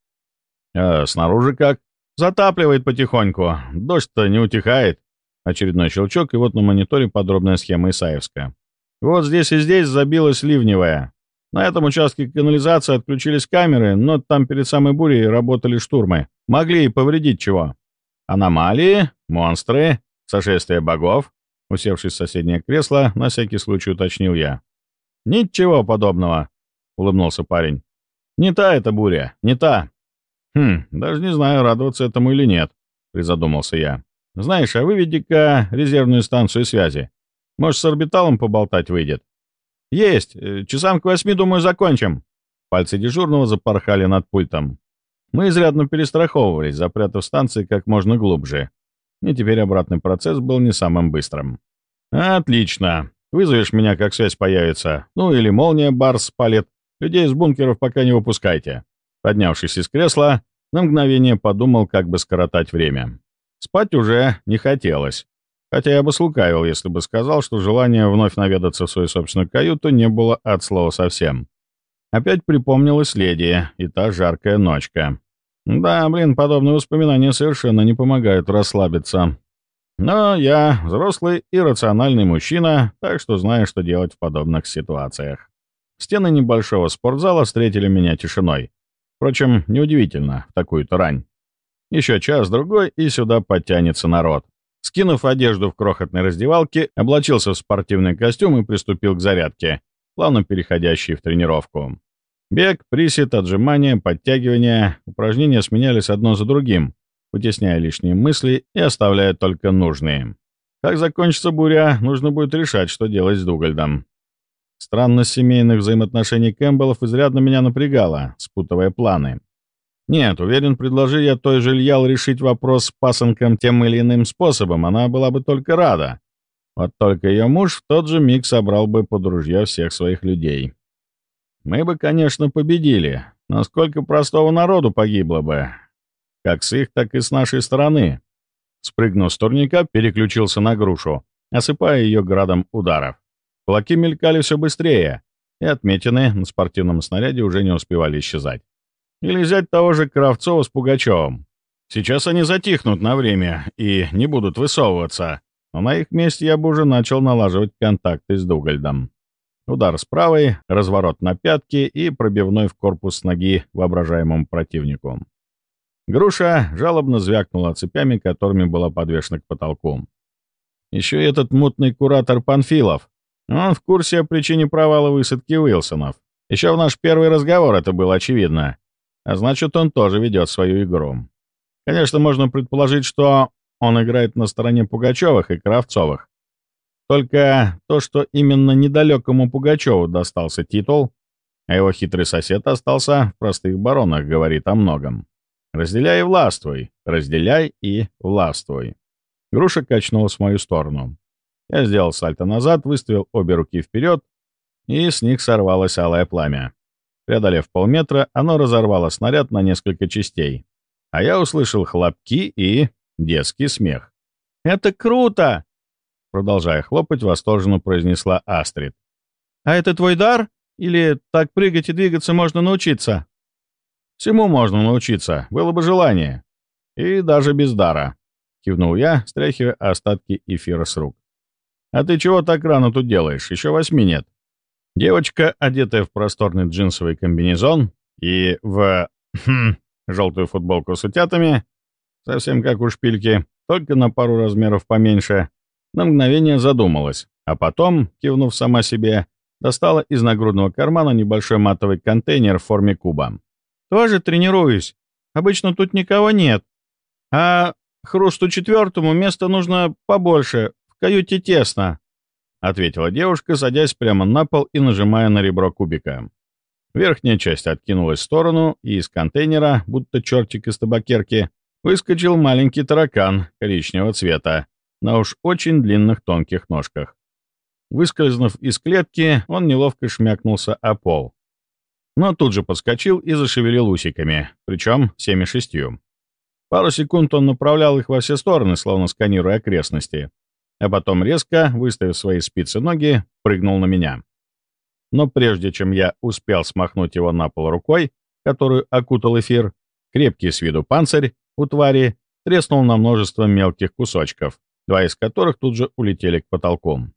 А снаружи как? Затапливает потихоньку. Дождь-то не утихает. Очередной щелчок, и вот на мониторе подробная схема Исаевска. Вот здесь и здесь забилась ливневая. На этом участке канализации отключились камеры, но там перед самой бурей работали штурмы. Могли и повредить чего. Аномалии, монстры, сошествие богов. Усевшись в соседнее кресло, на всякий случай уточнил я. «Ничего подобного», — улыбнулся парень. «Не та эта буря, не та. «Хм, даже не знаю, радоваться этому или нет», — призадумался я. «Знаешь, а выведи-ка резервную станцию связи. Может, с орбиталом поболтать выйдет?» «Есть! Э, часам к восьми, думаю, закончим!» Пальцы дежурного запорхали над пультом. Мы изрядно перестраховывались, запрятав станции как можно глубже. И теперь обратный процесс был не самым быстрым. «Отлично! Вызовешь меня, как связь появится. Ну или молния Барс спалит. Людей из бункеров пока не выпускайте. Поднявшись из кресла, на мгновение подумал, как бы скоротать время. Спать уже не хотелось. Хотя я бы слукавил, если бы сказал, что желание вновь наведаться в свою собственную каюту не было от слова совсем. Опять припомнилась леди и та жаркая ночка. Да, блин, подобные воспоминания совершенно не помогают расслабиться. Но я взрослый и рациональный мужчина, так что знаю, что делать в подобных ситуациях. Стены небольшого спортзала встретили меня тишиной. Впрочем, неудивительно, в такую-то рань. Еще час-другой, и сюда подтянется народ. Скинув одежду в крохотной раздевалке, облачился в спортивный костюм и приступил к зарядке, плавно переходящей в тренировку. Бег, присед, отжимания, подтягивания, упражнения сменялись одно за другим, вытесняя лишние мысли и оставляя только нужные. Как закончится буря, нужно будет решать, что делать с Дугальдом. Странность семейных взаимоотношений Кэмпбеллов изрядно меня напрягала, спутывая планы. Нет, уверен, предложи я той же Льял решить вопрос с пасынком тем или иным способом, она была бы только рада. Вот только ее муж в тот же миг собрал бы под ружье всех своих людей. Мы бы, конечно, победили, но сколько простого народу погибло бы, как с их, так и с нашей стороны. Спрыгнув с турника, переключился на грушу, осыпая ее градом ударов. Кулаки мелькали все быстрее, и отметины на спортивном снаряде уже не успевали исчезать. Или взять того же Кравцова с Пугачевым. Сейчас они затихнут на время и не будут высовываться, но на их месте я бы уже начал налаживать контакты с Дугальдом. Удар с правой, разворот на пятки и пробивной в корпус ноги воображаемому противнику. Груша жалобно звякнула цепями, которыми была подвешена к потолку. Еще и этот мутный куратор Панфилов. Он в курсе о причине провала высадки Уилсонов. Еще в наш первый разговор это было очевидно. А значит, он тоже ведет свою игру. Конечно, можно предположить, что он играет на стороне Пугачевых и Кравцовых. Только то, что именно недалекому Пугачеву достался титул, а его хитрый сосед остался в простых баронах, говорит о многом. «Разделяй и властвуй, разделяй и властвуй». Груша качнулась в мою сторону. Я сделал сальто назад, выставил обе руки вперед, и с них сорвалось алое пламя. Преодолев полметра, оно разорвало снаряд на несколько частей. А я услышал хлопки и детский смех. «Это круто!» Продолжая хлопать, восторженно произнесла Астрид. «А это твой дар? Или так прыгать и двигаться можно научиться?» «Всему можно научиться, было бы желание. И даже без дара», — кивнул я, стряхивая остатки эфира с рук. «А ты чего так рано тут делаешь? Еще восьми нет». Девочка, одетая в просторный джинсовый комбинезон и в хм, желтую футболку с утятами, совсем как у шпильки, только на пару размеров поменьше, на мгновение задумалась, а потом, кивнув сама себе, достала из нагрудного кармана небольшой матовый контейнер в форме куба. «Тоже тренируюсь. Обычно тут никого нет. А хрусту четвертому места нужно побольше, каюте тесно ответила девушка, садясь прямо на пол и нажимая на ребро кубика. Верхняя часть откинулась в сторону, и из контейнера, будто чертик из табакерки, выскочил маленький таракан коричневого цвета на уж очень длинных тонких ножках. Выскользнув из клетки, он неловко шмякнулся о пол. Но тут же подскочил и зашевелил усиками, причем всеми шестью. Пару секунд он направлял их во все стороны, словно сканируя окрестности, а потом резко, выставив свои спицы ноги, прыгнул на меня. Но прежде чем я успел смахнуть его на пол рукой, которую окутал эфир, крепкий с виду панцирь у твари треснул на множество мелких кусочков, два из которых тут же улетели к потолку.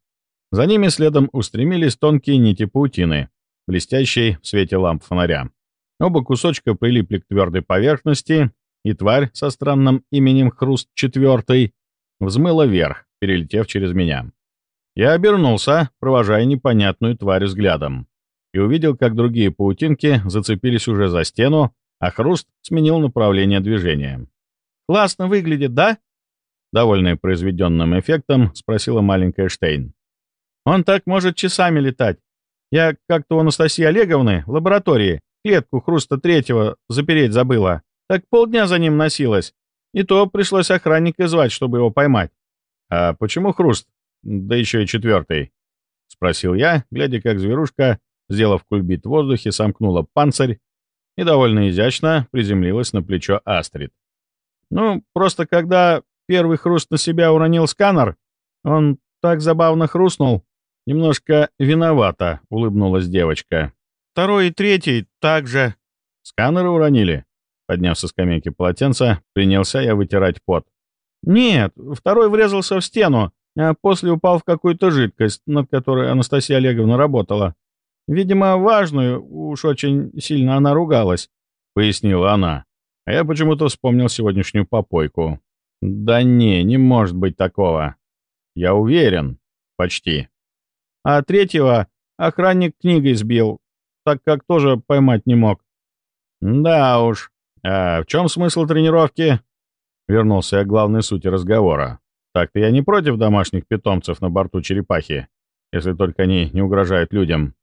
За ними следом устремились тонкие нити паутины, блестящие в свете ламп фонаря. Оба кусочка прилипли к твердой поверхности, и тварь со странным именем Хруст четвертый взмыла вверх, перелетев через меня. Я обернулся, провожая непонятную тварь взглядом, и увидел, как другие паутинки зацепились уже за стену, а хруст сменил направление движения. «Классно выглядит, да?» Довольная произведенным эффектом, спросила маленькая Штейн. «Он так может часами летать. Я как-то у Анастасии Олеговны в лаборатории клетку хруста третьего запереть забыла. Так полдня за ним носилась. И то пришлось охранника звать, чтобы его поймать. «А почему хруст? Да еще и четвертый?» — спросил я, глядя, как зверушка, сделав кульбит в воздухе, сомкнула панцирь и довольно изящно приземлилась на плечо Астрид. «Ну, просто когда первый хруст на себя уронил сканер, он так забавно хрустнул. Немножко виновата», — улыбнулась девочка. «Второй и третий также». «Сканеры уронили?» Подняв со скамейки полотенца, принялся я вытирать пот. «Нет, второй врезался в стену, а после упал в какую-то жидкость, над которой Анастасия Олеговна работала. Видимо, важную, уж очень сильно она ругалась», — пояснила она. А я почему-то вспомнил сегодняшнюю попойку. «Да не, не может быть такого. Я уверен. Почти». А третьего охранник книгой сбил, так как тоже поймать не мог. «Да уж. А в чем смысл тренировки?» Вернулся я к главной сути разговора. Так-то я не против домашних питомцев на борту черепахи, если только они не угрожают людям.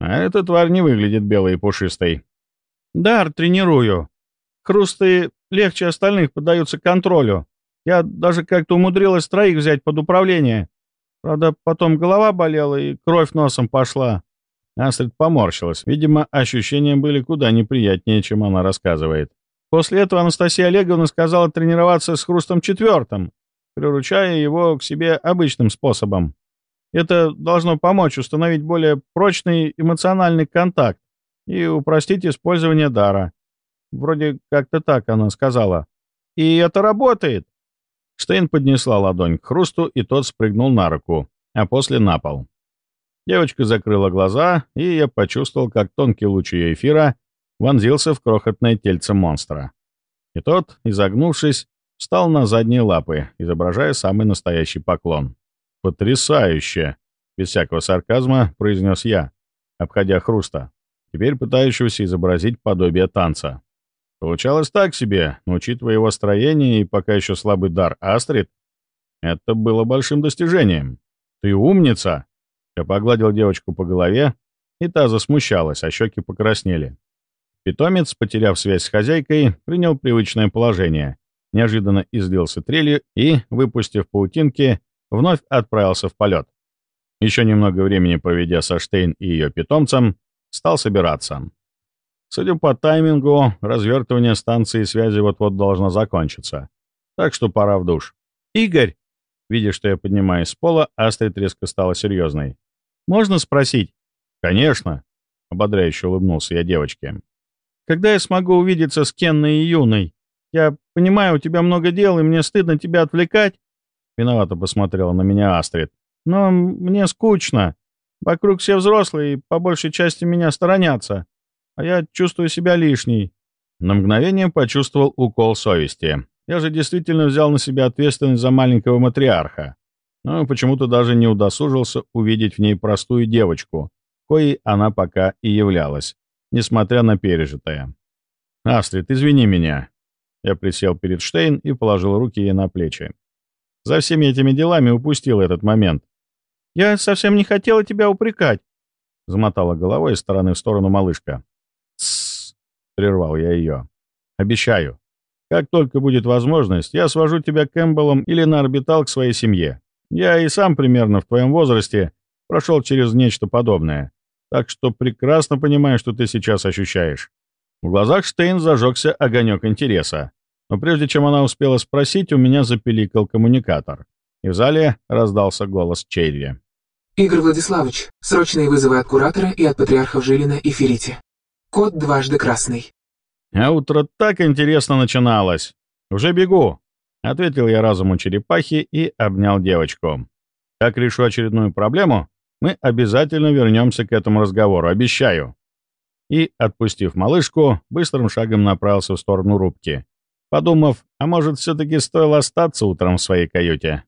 А эта тварь не выглядит белой и пушистой. «Дар тренирую. Хрусты легче остальных поддаются контролю. Я даже как-то умудрилась троих взять под управление. Правда, потом голова болела и кровь носом пошла. Астрид поморщилась. Видимо, ощущения были куда неприятнее, чем она рассказывает. После этого Анастасия Олеговна сказала тренироваться с Хрустом Четвертым, приручая его к себе обычным способом. Это должно помочь установить более прочный эмоциональный контакт и упростить использование дара. Вроде как-то так она сказала. И это работает. Штейн поднесла ладонь к хрусту, и тот спрыгнул на руку, а после на пол. Девочка закрыла глаза, и я почувствовал, как тонкий луч ее эфира вонзился в крохотное тельце монстра. И тот, изогнувшись, встал на задние лапы, изображая самый настоящий поклон. «Потрясающе!» — без всякого сарказма произнес я, обходя хруста, теперь пытающегося изобразить подобие танца. Получалось так себе, но учитывая его строение и пока еще слабый дар Астрид, это было большим достижением. «Ты умница!» Я погладил девочку по голове, и та засмущалась, а щеки покраснели. Питомец, потеряв связь с хозяйкой, принял привычное положение, неожиданно излился трелью и, выпустив паутинки, вновь отправился в полет. Еще немного времени проведя со Штейн и ее питомцем, стал собираться. Судя по таймингу, развертывание станции связи вот-вот должно закончиться. Так что пора в душ. «Игорь!» Видя, что я поднимаюсь с пола, Астрид резко стала серьезной. «Можно спросить?» «Конечно!» — ободряюще улыбнулся я девочке. «Когда я смогу увидеться с Кенной и Юной? Я понимаю, у тебя много дел, и мне стыдно тебя отвлекать». Виновато посмотрела на меня Астрид. «Но мне скучно. Вокруг все взрослые и по большей части меня сторонятся а я чувствую себя лишней». На мгновение почувствовал укол совести. Я же действительно взял на себя ответственность за маленького матриарха, но почему-то даже не удосужился увидеть в ней простую девочку, коей она пока и являлась, несмотря на пережитое. «Астрид, извини меня». Я присел перед Штейн и положил руки ей на плечи. За всеми этими делами упустил этот момент. «Я совсем не хотела тебя упрекать», — замотала головой из стороны в сторону малышка. «Тссс!» — прервал я ее. «Обещаю. Как только будет возможность, я свожу тебя к Эмбелам или на орбитал к своей семье. Я и сам примерно в твоем возрасте прошел через нечто подобное, так что прекрасно понимаю, что ты сейчас ощущаешь». В глазах Штейн зажегся огонек интереса. Но прежде чем она успела спросить, у меня запиликал коммуникатор. И в зале раздался голос Черри. «Игорь Владиславович, срочные вызовы от Куратора и от патриархов Жилина и Ферити. Код дважды красный. А утро так интересно начиналось. Уже бегу, ответил я разуму черепахи и обнял девочку. Как решу очередную проблему, мы обязательно вернемся к этому разговору, обещаю. И, отпустив малышку, быстрым шагом направился в сторону рубки, подумав, а может, все-таки стоило остаться утром в своей каюте.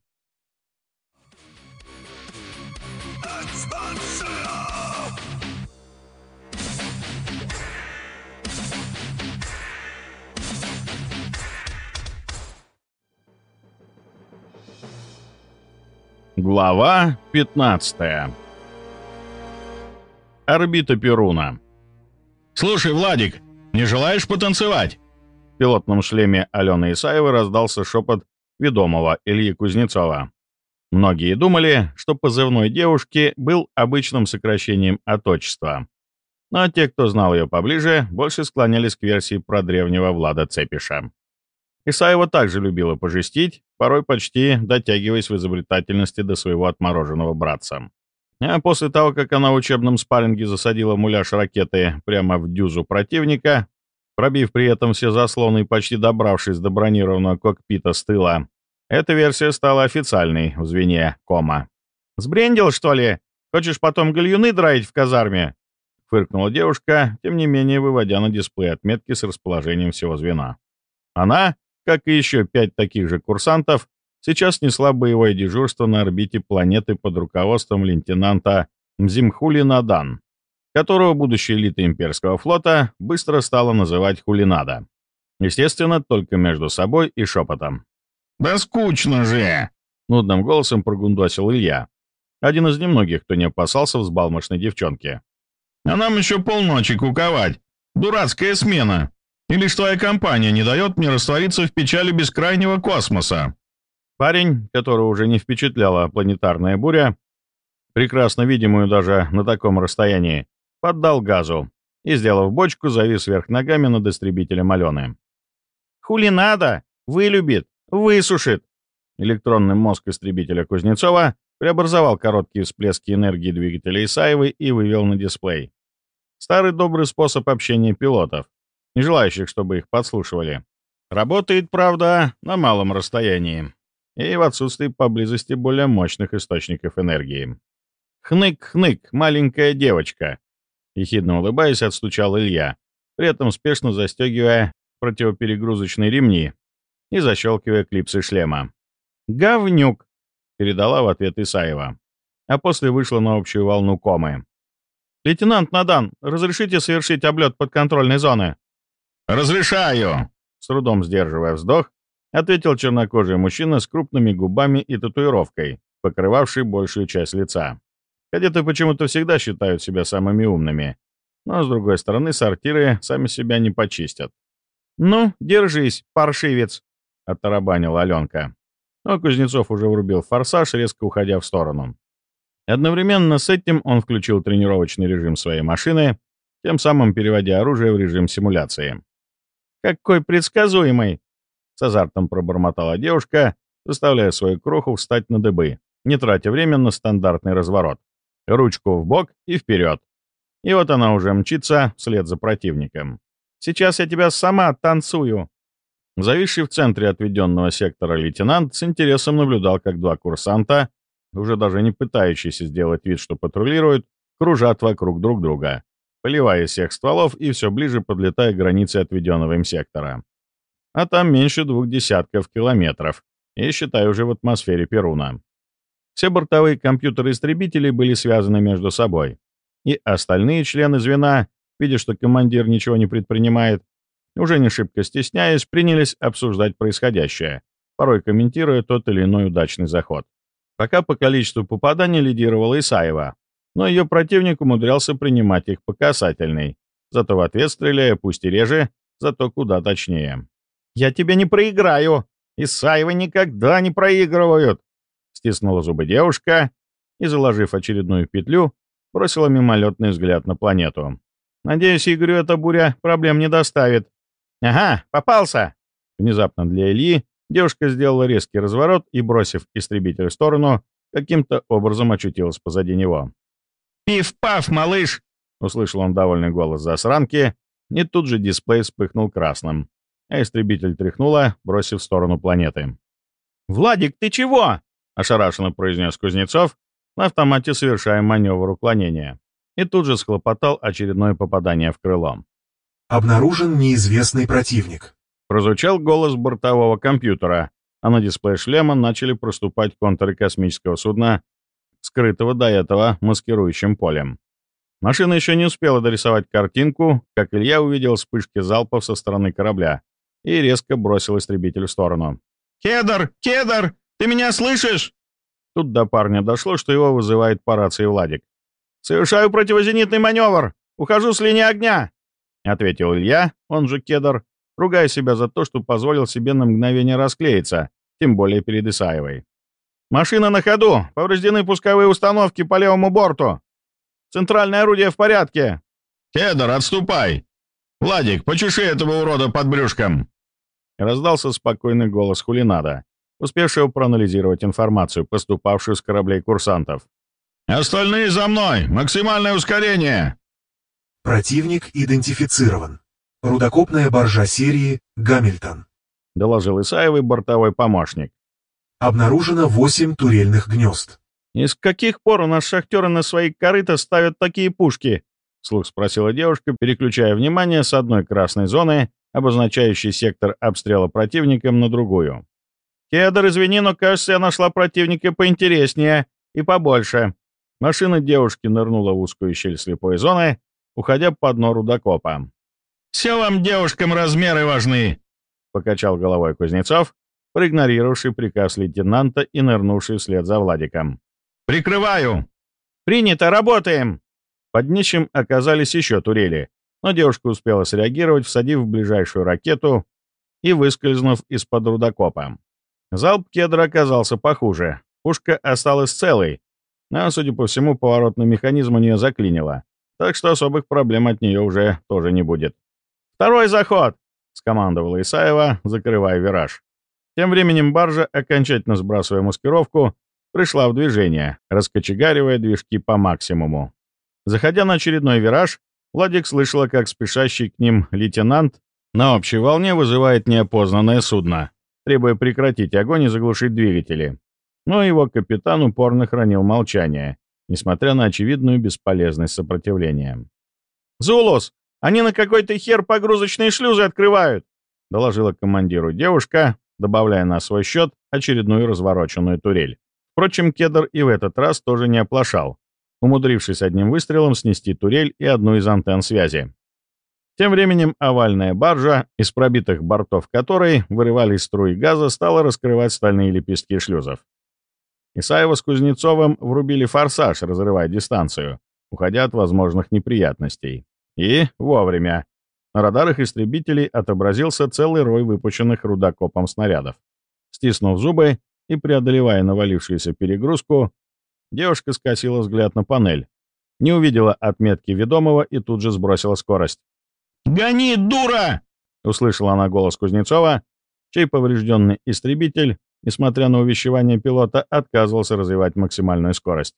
Глава 15 Орбита Перуна «Слушай, Владик, не желаешь потанцевать?» В пилотном шлеме Алены Исаевой раздался шепот ведомого Ильи Кузнецова. Многие думали, что позывной девушки был обычным сокращением от отчества. Но те, кто знал ее поближе, больше склонялись к версии про древнего Влада Цепиша. Исаева также любила пожестить, порой почти дотягиваясь в изобретательности до своего отмороженного братца. А после того, как она в учебном спарринге засадила муляж ракеты прямо в дюзу противника, пробив при этом все заслоны и почти добравшись до бронированного кокпита с тыла, эта версия стала официальной в звене кома. «Сбрендил, что ли? Хочешь потом гальюны драить в казарме?» — фыркнула девушка, тем не менее выводя на дисплей отметки с расположением всего звена. Она, как и еще пять таких же курсантов, сейчас несла боевое дежурство на орбите планеты под руководством лейтенанта Мзимхули Надан, которого будущая элита имперского флота быстро стала называть Хулинада. Естественно, только между собой и шепотом. «Да скучно же!» — нудным голосом прогундосил Илья, один из немногих, кто не опасался взбалмошной девчонки. «А нам еще полночи куковать. Дурацкая смена. Или что твоя компания не дает мне раствориться в печали бескрайнего космоса?» Парень, которого уже не впечатляла планетарная буря, прекрасно видимую даже на таком расстоянии, поддал газу и, сделав бочку, завис вверх ногами над истребителем Алены. «Хули надо! Вылюбит! Высушит!» Электронный мозг истребителя Кузнецова преобразовал короткие всплески энергии двигателя Исаевой и вывел на дисплей. Старый добрый способ общения пилотов, не желающих, чтобы их подслушивали. Работает, правда, на малом расстоянии и в отсутствии поблизости более мощных источников энергии. «Хнык-хнык, маленькая девочка!» Ехидно улыбаясь, отстучал Илья, при этом спешно застегивая противоперегрузочные ремни и защелкивая клипсы шлема. «Говнюк!» — передала в ответ Исаева, а после вышла на общую волну комы. «Лейтенант Надан, разрешите совершить облет подконтрольной зоны?» «Разрешаю!» С трудом сдерживая вздох, ответил чернокожий мужчина с крупными губами и татуировкой, покрывавший большую часть лица. Кадеты почему-то всегда считают себя самыми умными, но, с другой стороны, сортиры сами себя не почистят. «Ну, держись, паршивец!» — оттарабанила Аленка. Но Кузнецов уже врубил форсаж, резко уходя в сторону. Одновременно с этим он включил тренировочный режим своей машины, тем самым переводя оружие в режим симуляции. «Какой предсказуемый!» С азартом пробормотала девушка, заставляя свою кроху встать на дыбы, не тратя время на стандартный разворот. Ручку в бок и вперед. И вот она уже мчится вслед за противником. «Сейчас я тебя сама танцую!» Зависший в центре отведенного сектора лейтенант с интересом наблюдал, как два курсанта, уже даже не пытающиеся сделать вид, что патрулируют, кружат вокруг друг друга, поливая всех стволов и все ближе подлетая к границе отведенного им сектора а там меньше двух десятков километров, и считай уже в атмосфере Перуна. Все бортовые компьютеры истребителей были связаны между собой, и остальные члены звена, видя, что командир ничего не предпринимает, уже не шибко стесняясь, принялись обсуждать происходящее, порой комментируя тот или иной удачный заход. Пока по количеству попаданий лидировала Исаева, но ее противник умудрялся принимать их по касательной, зато в ответ стреляя пусть и реже, зато куда точнее. «Я тебе не проиграю! Исаевы никогда не проигрывают!» Стиснула зубы девушка и, заложив очередную петлю, бросила мимолетный взгляд на планету. «Надеюсь, Игорю эта буря проблем не доставит». «Ага, попался!» Внезапно для Ильи девушка сделала резкий разворот и, бросив истребитель в сторону, каким-то образом очутилась позади него. «Пиф-паф, малыш!» — услышал он довольный голос засранки, и тут же дисплей вспыхнул красным а истребитель тряхнула, бросив в сторону планеты. «Владик, ты чего?» — ошарашенно произнес Кузнецов, на автомате совершая маневр уклонения, и тут же схлопотал очередное попадание в крыло. «Обнаружен неизвестный противник». Прозвучал голос бортового компьютера, а на дисплее шлема начали проступать контуры космического судна, скрытого до этого маскирующим полем. Машина еще не успела дорисовать картинку, как Илья увидел вспышки залпов со стороны корабля, и резко бросил истребитель в сторону. «Кедр! Кедр! Ты меня слышишь?» Тут до парня дошло, что его вызывает по рации Владик. «Совершаю противозенитный маневр! Ухожу с линии огня!» — ответил Илья, он же Кедр, ругая себя за то, что позволил себе на мгновение расклеиться, тем более перед Исаевой. «Машина на ходу! Повреждены пусковые установки по левому борту! Центральное орудие в порядке!» «Кедр, отступай! Владик, почеши этого урода под брюшком!» Раздался спокойный голос Хулинада, успевшего проанализировать информацию, поступавшую с кораблей курсантов. «Остальные за мной! Максимальное ускорение!» «Противник идентифицирован. Рудокопная боржа серии «Гамильтон», — доложил Исаевый бортовой помощник. «Обнаружено восемь турельных гнезд». «И с каких пор у нас шахтеры на свои корыта ставят такие пушки?» — вслух спросила девушка, переключая внимание с одной красной зоны обозначающий сектор обстрела противником, на другую. «Кедр, извини, но, кажется, я нашла противника поинтереснее и побольше». Машина девушки нырнула в узкую щель слепой зоны, уходя по дну рудокопа. «Все вам, девушкам, размеры важны!» — покачал головой Кузнецов, проигнорировавший приказ лейтенанта и нырнувший вслед за Владиком. «Прикрываю!» «Принято, работаем!» Под днищем оказались еще турели, но девушка успела среагировать, всадив в ближайшую ракету и выскользнув из-под рудокопа. Залп кедра оказался похуже. Пушка осталась целой, но, судя по всему, поворотный механизм у нее заклинило, так что особых проблем от нее уже тоже не будет. «Второй заход!» — скомандовала Исаева, закрывая вираж. Тем временем баржа, окончательно сбрасывая маскировку, пришла в движение, раскочегаривая движки по максимуму. Заходя на очередной вираж, Владик слышала, как спешащий к ним лейтенант на общей волне вызывает неопознанное судно, требуя прекратить огонь и заглушить двигатели. Но его капитан упорно хранил молчание, несмотря на очевидную бесполезность сопротивления. «Зулус, они на какой-то хер погрузочные шлюзы открывают!» — доложила командиру девушка, добавляя на свой счет очередную развороченную турель. Впрочем, Кедр и в этот раз тоже не оплошал, умудрившись одним выстрелом снести турель и одну из антенн связи. Тем временем овальная баржа, из пробитых бортов которой вырывались струи газа, стала раскрывать стальные лепестки шлюзов. Исаева с Кузнецовым врубили форсаж, разрывая дистанцию, уходя от возможных неприятностей. И вовремя. На радарах истребителей отобразился целый рой выпущенных рудокопом снарядов. Стиснув зубы и преодолевая навалившуюся перегрузку, девушка скосила взгляд на панель, не увидела отметки ведомого и тут же сбросила скорость. «Гони, дура!» — услышала она голос Кузнецова, чей поврежденный истребитель, несмотря на увещевание пилота, отказывался развивать максимальную скорость.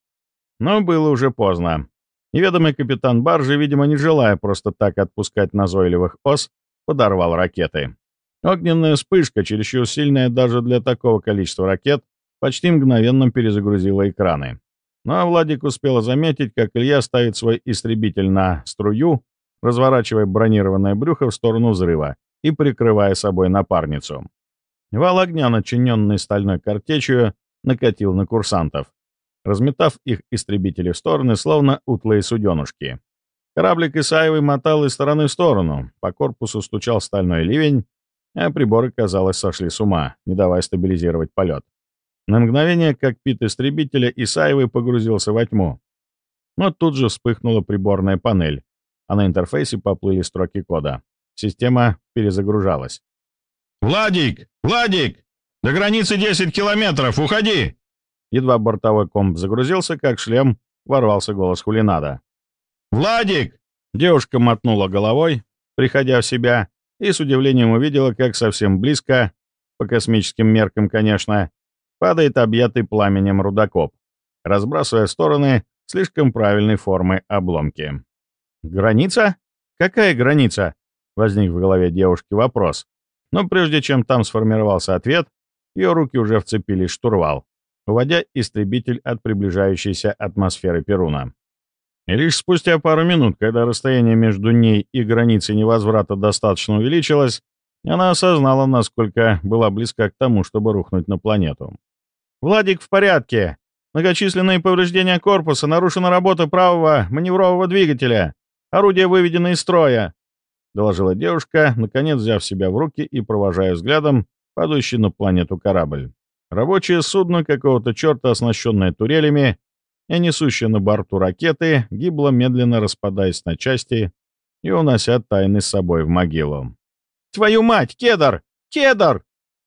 Но было уже поздно. Неведомый капитан баржи, видимо, не желая просто так отпускать назойливых ос, подорвал ракеты. Огненная вспышка, чересчур сильная даже для такого количества ракет, почти мгновенно перезагрузила экраны. Но ну, а Владик успел заметить, как Илья ставит свой истребитель на струю, разворачивая бронированное брюхо в сторону взрыва и прикрывая собой напарницу. Вал огня, начиненный стальной картечью, накатил на курсантов разметав их истребители в стороны, словно утлые суденушки. Кораблик Исаевой мотал из стороны в сторону, по корпусу стучал стальной ливень, а приборы, казалось, сошли с ума, не давая стабилизировать полет. На мгновение, как пит истребителя, Исаевой погрузился во тьму. Но тут же вспыхнула приборная панель, а на интерфейсе поплыли строки кода. Система перезагружалась. «Владик! Владик! До границы 10 километров! Уходи!» Едва бортовой комп загрузился, как шлем ворвался голос Хулинада. «Владик!» Девушка мотнула головой, приходя в себя, и с удивлением увидела, как совсем близко, по космическим меркам, конечно, падает объятый пламенем рудокоп, разбрасывая в стороны слишком правильной формы обломки. «Граница? Какая граница?» — возник в голове девушки вопрос. Но прежде чем там сформировался ответ, ее руки уже вцепились в штурвал уводя истребитель от приближающейся атмосферы Перуна. И лишь спустя пару минут, когда расстояние между ней и границей невозврата достаточно увеличилось, она осознала, насколько была близка к тому, чтобы рухнуть на планету. «Владик в порядке. Многочисленные повреждения корпуса, нарушена работа правого маневрового двигателя. Орудие выведено из строя», — доложила девушка, наконец взяв себя в руки и провожая взглядом падающий на планету корабль. Рабочее судно какого-то черта, оснащенное турелями, и несущее на борту ракеты, гибло, медленно распадаясь на части и унося тайны с собой в могилу. «Твою мать, Кедар! Кедар!»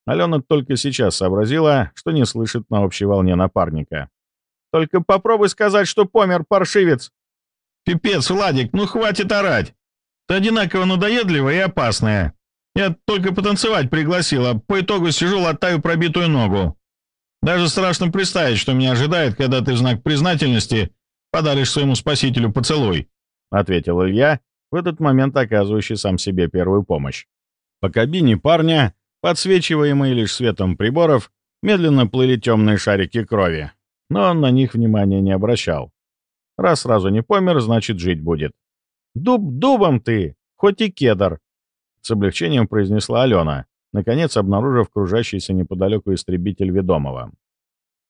Алена только сейчас сообразила, что не слышит на общей волне напарника. «Только попробуй сказать, что помер паршивец!» «Пипец, Владик, ну хватит орать! Ты одинаково надоедливая и опасная. Я только потанцевать пригласила, по итогу сижу, латаю пробитую ногу. Даже страшно представить, что меня ожидает, когда ты в знак признательности подаришь своему спасителю поцелуй», — ответил Илья, в этот момент оказывающий сам себе первую помощь. По кабине парня, подсвечиваемые лишь светом приборов, медленно плыли темные шарики крови, но он на них внимания не обращал. Раз сразу не помер, значит, жить будет. «Дуб дубом ты, хоть и кедр!» — с облегчением произнесла Алена, наконец обнаружив кружащийся неподалеку истребитель ведомого.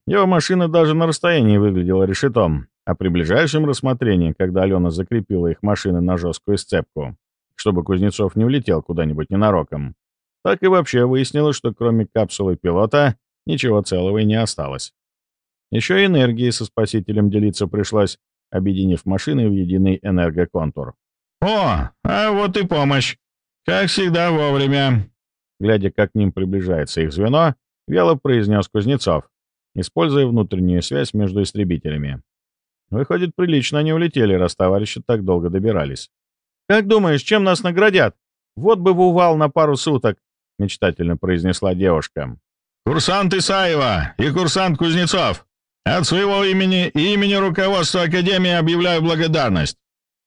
Его машина даже на расстоянии выглядела решетом, а при ближайшем рассмотрении, когда Алена закрепила их машины на жесткую сцепку, чтобы Кузнецов не улетел куда-нибудь ненароком, так и вообще выяснилось, что кроме капсулы пилота ничего целого и не осталось. Еще и энергией со спасителем делиться пришлось, объединив машины в единый энергоконтур. «О, а вот и помощь. Как всегда вовремя». Глядя, как к ним приближается их звено, вяло произнес Кузнецов, используя внутреннюю связь между истребителями. Выходит, прилично они улетели, раз товарищи так долго добирались. «Как думаешь, чем нас наградят? Вот бы в увал на пару суток!» — мечтательно произнесла девушка. «Курсант Исаева и курсант Кузнецов! От своего имени и имени руководства Академии объявляю благодарность.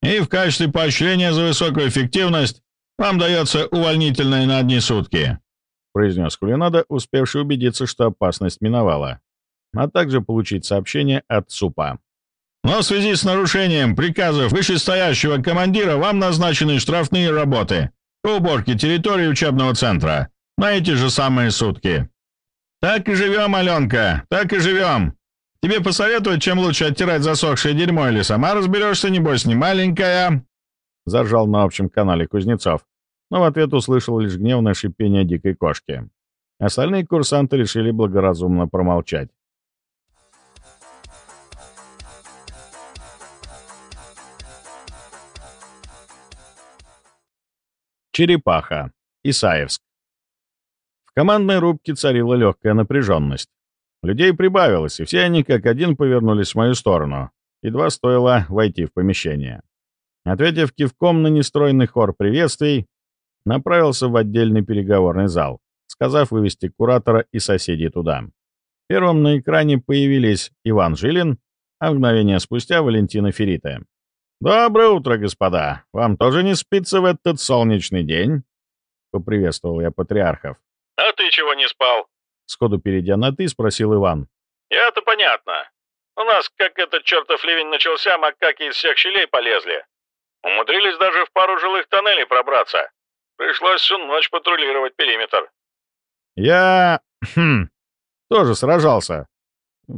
И в качестве поощрения за высокую эффективность вам дается увольнительное на одни сутки», — произнес Кулинада, успевший убедиться, что опасность миновала, а также получить сообщение от СУПа. Но в связи с нарушением приказов вышестоящего командира вам назначены штрафные работы по уборке территории учебного центра на эти же самые сутки. Так и живем, Аленка, так и живем. Тебе посоветовать, чем лучше оттирать засохшее дерьмо, или сама разберешься, небось, не маленькая?» Заржал на общем канале Кузнецов, но в ответ услышал лишь гневное шипение дикой кошки. Остальные курсанты решили благоразумно промолчать. Черепаха. Исаевск. В командной рубке царила легкая напряженность. Людей прибавилось, и все они как один повернулись в мою сторону. Едва стоило войти в помещение. Ответив кивком на нестройный хор приветствий, направился в отдельный переговорный зал, сказав вывести куратора и соседей туда. Первым на экране появились Иван Жилин, а мгновение спустя Валентина Ферита. «Доброе утро, господа! Вам тоже не спится в этот солнечный день?» — поприветствовал я патриархов. «А ты чего не спал?» Сходу перейдя на «ты», спросил Иван. «Я-то понятно. У нас, как этот чертов ливень начался, макаки из всех щелей полезли. Умудрились даже в пару жилых тоннелей пробраться. Пришлось всю ночь патрулировать периметр». «Я... Хм, тоже сражался.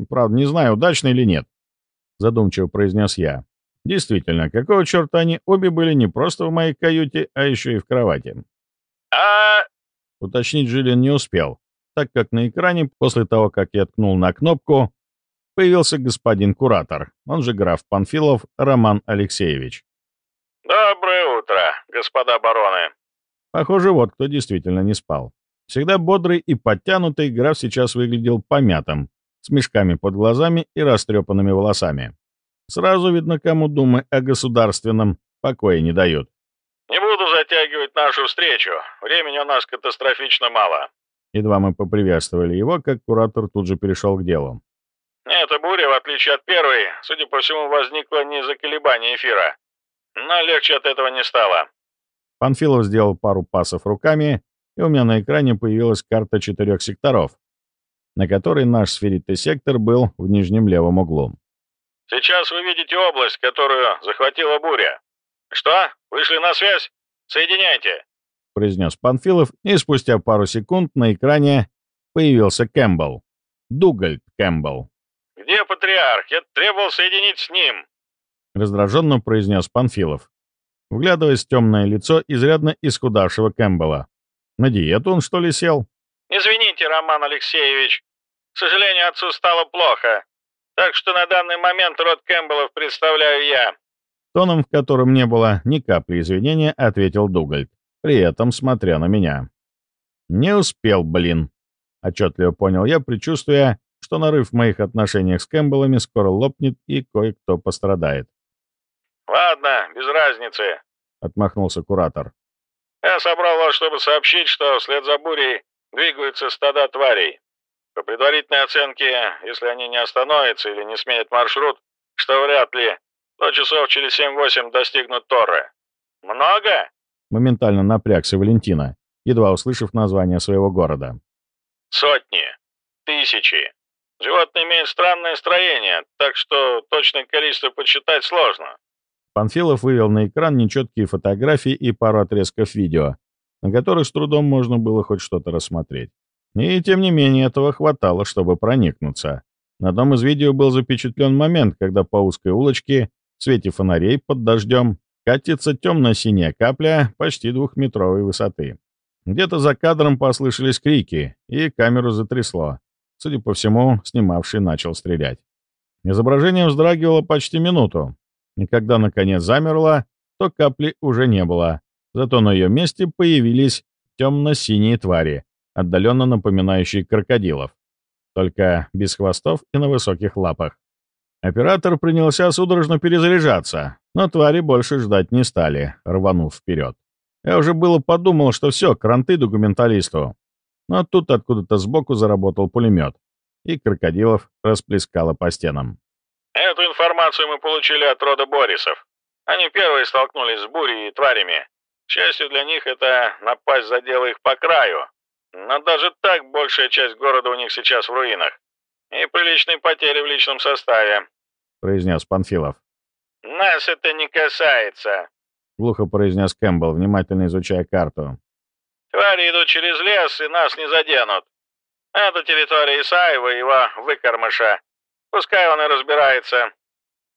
Правда, не знаю, удачно или нет», — задумчиво произнес я. Действительно, какого черта они обе были не просто в моей каюте, а еще и в кровати? «А...» Уточнить Жилин не успел, так как на экране, после того, как я ткнул на кнопку, появился господин куратор, он же граф Панфилов Роман Алексеевич. «Доброе утро, господа бароны!» Похоже, вот кто действительно не спал. Всегда бодрый и подтянутый, граф сейчас выглядел помятым, с мешками под глазами и растрепанными волосами. Сразу видно, кому думы о государственном покое не дают. «Не буду затягивать нашу встречу. Времени у нас катастрофично мало». Едва мы поприветствовали его, как куратор тут же перешел к делу. «Эта буря, в отличие от первой, судя по всему, возникла не из-за колебаний эфира. Но легче от этого не стало». Панфилов сделал пару пасов руками, и у меня на экране появилась карта четырех секторов, на которой наш сферитый сектор был в нижнем левом углу. Сейчас вы видите область, которую захватила буря. Что? Вышли на связь? Соединяйте!» произнес Панфилов, и спустя пару секунд на экране появился Кэмпбелл. Дугальд Кэмпбелл. «Где патриарх? Я требовал соединить с ним!» Раздраженно произнес Панфилов, вглядываясь в темное лицо изрядно исхудавшего Кэмпбелла. На диету он, что ли, сел? «Извините, Роман Алексеевич. К сожалению, отцу стало плохо. Так что на данный момент род Кэмпбеллов представляю я». Тоном, в котором не было ни капли извинения, ответил Дугальд, при этом смотря на меня. «Не успел, блин», — отчетливо понял я, предчувствуя, что нарыв в моих отношениях с Кэмпбеллами скоро лопнет и кое-кто пострадает. «Ладно, без разницы», — отмахнулся куратор. «Я собрал вас, чтобы сообщить, что вслед за бурей двигаются стада тварей. По предварительной оценке, если они не остановятся или не сменят маршрут, что вряд ли, то часов через 7-8 достигнут Торры. Много? Моментально напрягся Валентина, едва услышав название своего города. Сотни. Тысячи. Животные имеют странное строение, так что точное количество подсчитать сложно. Панфилов вывел на экран нечеткие фотографии и пару отрезков видео, на которых с трудом можно было хоть что-то рассмотреть. И тем не менее этого хватало, чтобы проникнуться. На одном из видео был запечатлен момент, когда по узкой улочке, в свете фонарей под дождем, катится темно-синяя капля почти двухметровой высоты. Где-то за кадром послышались крики, и камеру затрясло. Судя по всему, снимавший начал стрелять. Изображение вздрагивало почти минуту, и когда наконец замерло, то капли уже не было, зато на ее месте появились темно-синие твари, отдаленно напоминающие крокодилов, только без хвостов и на высоких лапах. Оператор принялся судорожно перезаряжаться, но твари больше ждать не стали, рванув вперед. Я уже было подумал, что все, кранты документалисту. Но тут откуда-то сбоку заработал пулемет, и крокодилов расплескало по стенам. «Эту информацию мы получили от рода Борисов. Они первые столкнулись с бурей и тварями. К счастью для них, это напасть задела их по краю. Но даже так большая часть города у них сейчас в руинах. И приличные потери в личном составе», — произнес Панфилов. «Нас это не касается», — глухо произнес Кэмпбелл, внимательно изучая карту. «Твари идут через лес и нас не заденут. Это территория Исаева и его выкормыша. Пускай он и разбирается.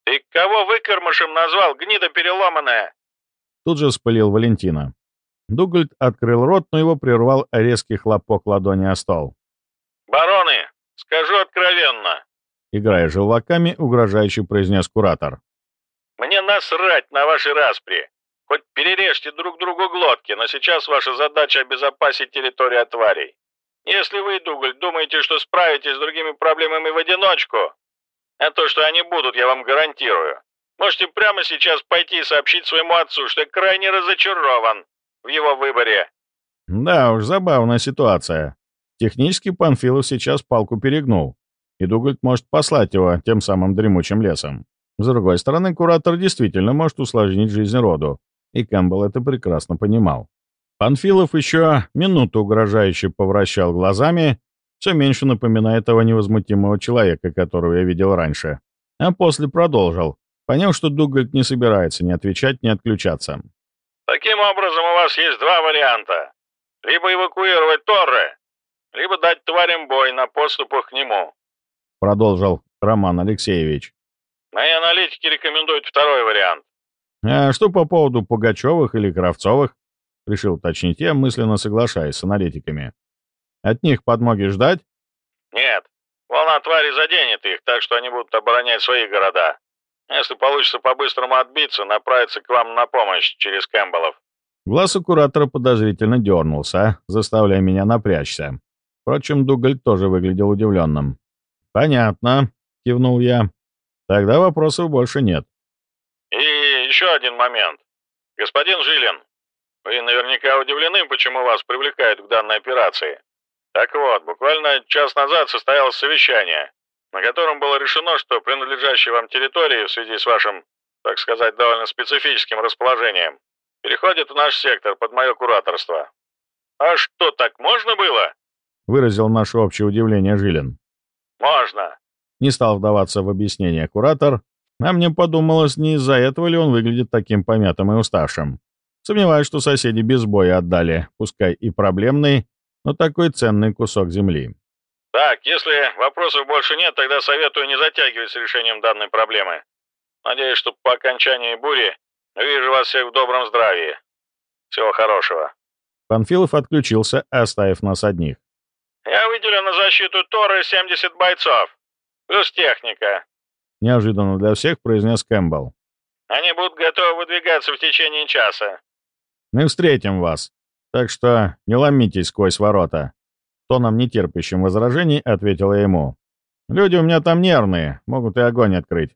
Ты кого выкормышем назвал, гнида переломанная?» Тут же спылил Валентина. Дугальд открыл рот, но его прервал резкий хлопок ладони о стол. «Бароны, скажу откровенно!» Играя желваками, угрожающе произнес куратор. «Мне насрать на ваши распри. Хоть перережьте друг другу глотки, но сейчас ваша задача обезопасить территорию от тварей. Если вы, Дугаль, думаете, что справитесь с другими проблемами в одиночку, а то, что они будут, я вам гарантирую. Можете прямо сейчас пойти и сообщить своему отцу, что я крайне разочарован в его выборе. Да уж, забавная ситуация. Технически Панфилов сейчас палку перегнул, и Дугальд может послать его тем самым дремучим лесом. С другой стороны, куратор действительно может усложнить жизнь роду, и Кэмпбелл это прекрасно понимал. Панфилов еще минуту угрожающе повращал глазами, все меньше напоминая того невозмутимого человека, которого я видел раньше. А после продолжил, поняв, что Дугальд не собирается ни отвечать, ни отключаться. «Таким образом, у вас есть два варианта. Либо эвакуировать Торре, либо дать тварям бой на подступах к нему», — продолжил Роман Алексеевич. «Мои аналитики рекомендуют второй вариант. А что по поводу Пугачевых или Кравцовых? Решил уточнить я, мысленно соглашаясь с аналитиками. От них подмоги ждать? Нет. Волна твари заденет их, так что они будут оборонять свои города. Если получится по-быстрому отбиться, направиться к вам на помощь через Кэмпбеллов. Глаз у куратора подозрительно дернулся, заставляя меня напрячься. Впрочем, Дугаль тоже выглядел удивленным. «Понятно», — кивнул я. «Тогда вопросов больше нет». «И еще один момент. Господин Жилин, вы наверняка удивлены, почему вас привлекают к данной операции. Так вот, буквально час назад состоялось совещание, на котором было решено, что принадлежащие вам территории в связи с вашим, так сказать, довольно специфическим расположением переходят в наш сектор под мое кураторство. А что, так можно было? Выразил наше общее удивление Жилин. Можно. Не стал вдаваться в объяснение куратор, а мне подумалось, не из-за этого ли он выглядит таким помятым и уставшим. Сомневаюсь, что соседи без боя отдали, пускай и проблемный, но такой ценный кусок земли. Так, если вопросов больше нет, тогда советую не затягивать с решением данной проблемы. Надеюсь, что по окончании бури увижу вас всех в добром здравии. Всего хорошего. Панфилов отключился, оставив нас одних. Я выделю на защиту Торы 70 бойцов, плюс техника. — неожиданно для всех произнес Кэмпбелл. «Они будут готовы выдвигаться в течение часа». «Мы встретим вас, так что не ломитесь сквозь ворота». Тоном нетерпящим возражений ответила ему. «Люди у меня там нервные, могут и огонь открыть».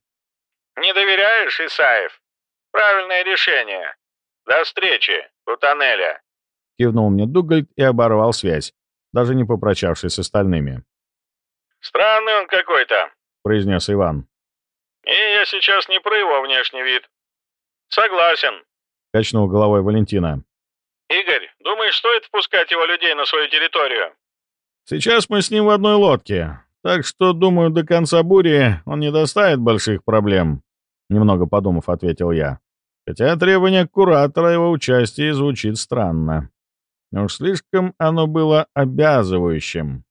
«Не доверяешь, Исаев? Правильное решение. До встречи у тоннеля». Кивнул мне Дугальд и оборвал связь, даже не попрощавшись с остальными. «Странный он какой-то», — произнес Иван. И я сейчас не про его внешний вид. Согласен. Качнул головой Валентина. Игорь, думаешь, стоит впускать его людей на свою территорию? Сейчас мы с ним в одной лодке, так что, думаю, до конца бури он не доставит больших проблем. Немного подумав, ответил я. Хотя требование куратора его участия звучит странно. Уж слишком оно было обязывающим.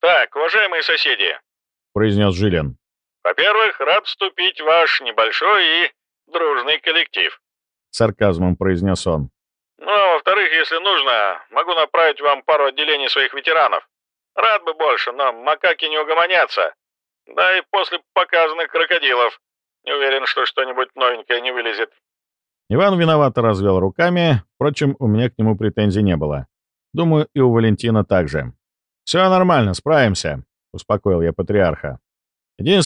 «Так, уважаемые соседи», — произнес Жилин. «Во-первых, рад вступить в ваш небольшой и дружный коллектив», — сарказмом произнес он. «Ну, а во-вторых, если нужно, могу направить вам пару отделений своих ветеранов. Рад бы больше, но макаки не угомонятся. Да и после показанных крокодилов. Не уверен, что что-нибудь новенькое не вылезет». Иван виновато развел руками, впрочем, у меня к нему претензий не было. Думаю, и у Валентина также. «Все нормально, справимся», — успокоил я патриарха. «Единственное,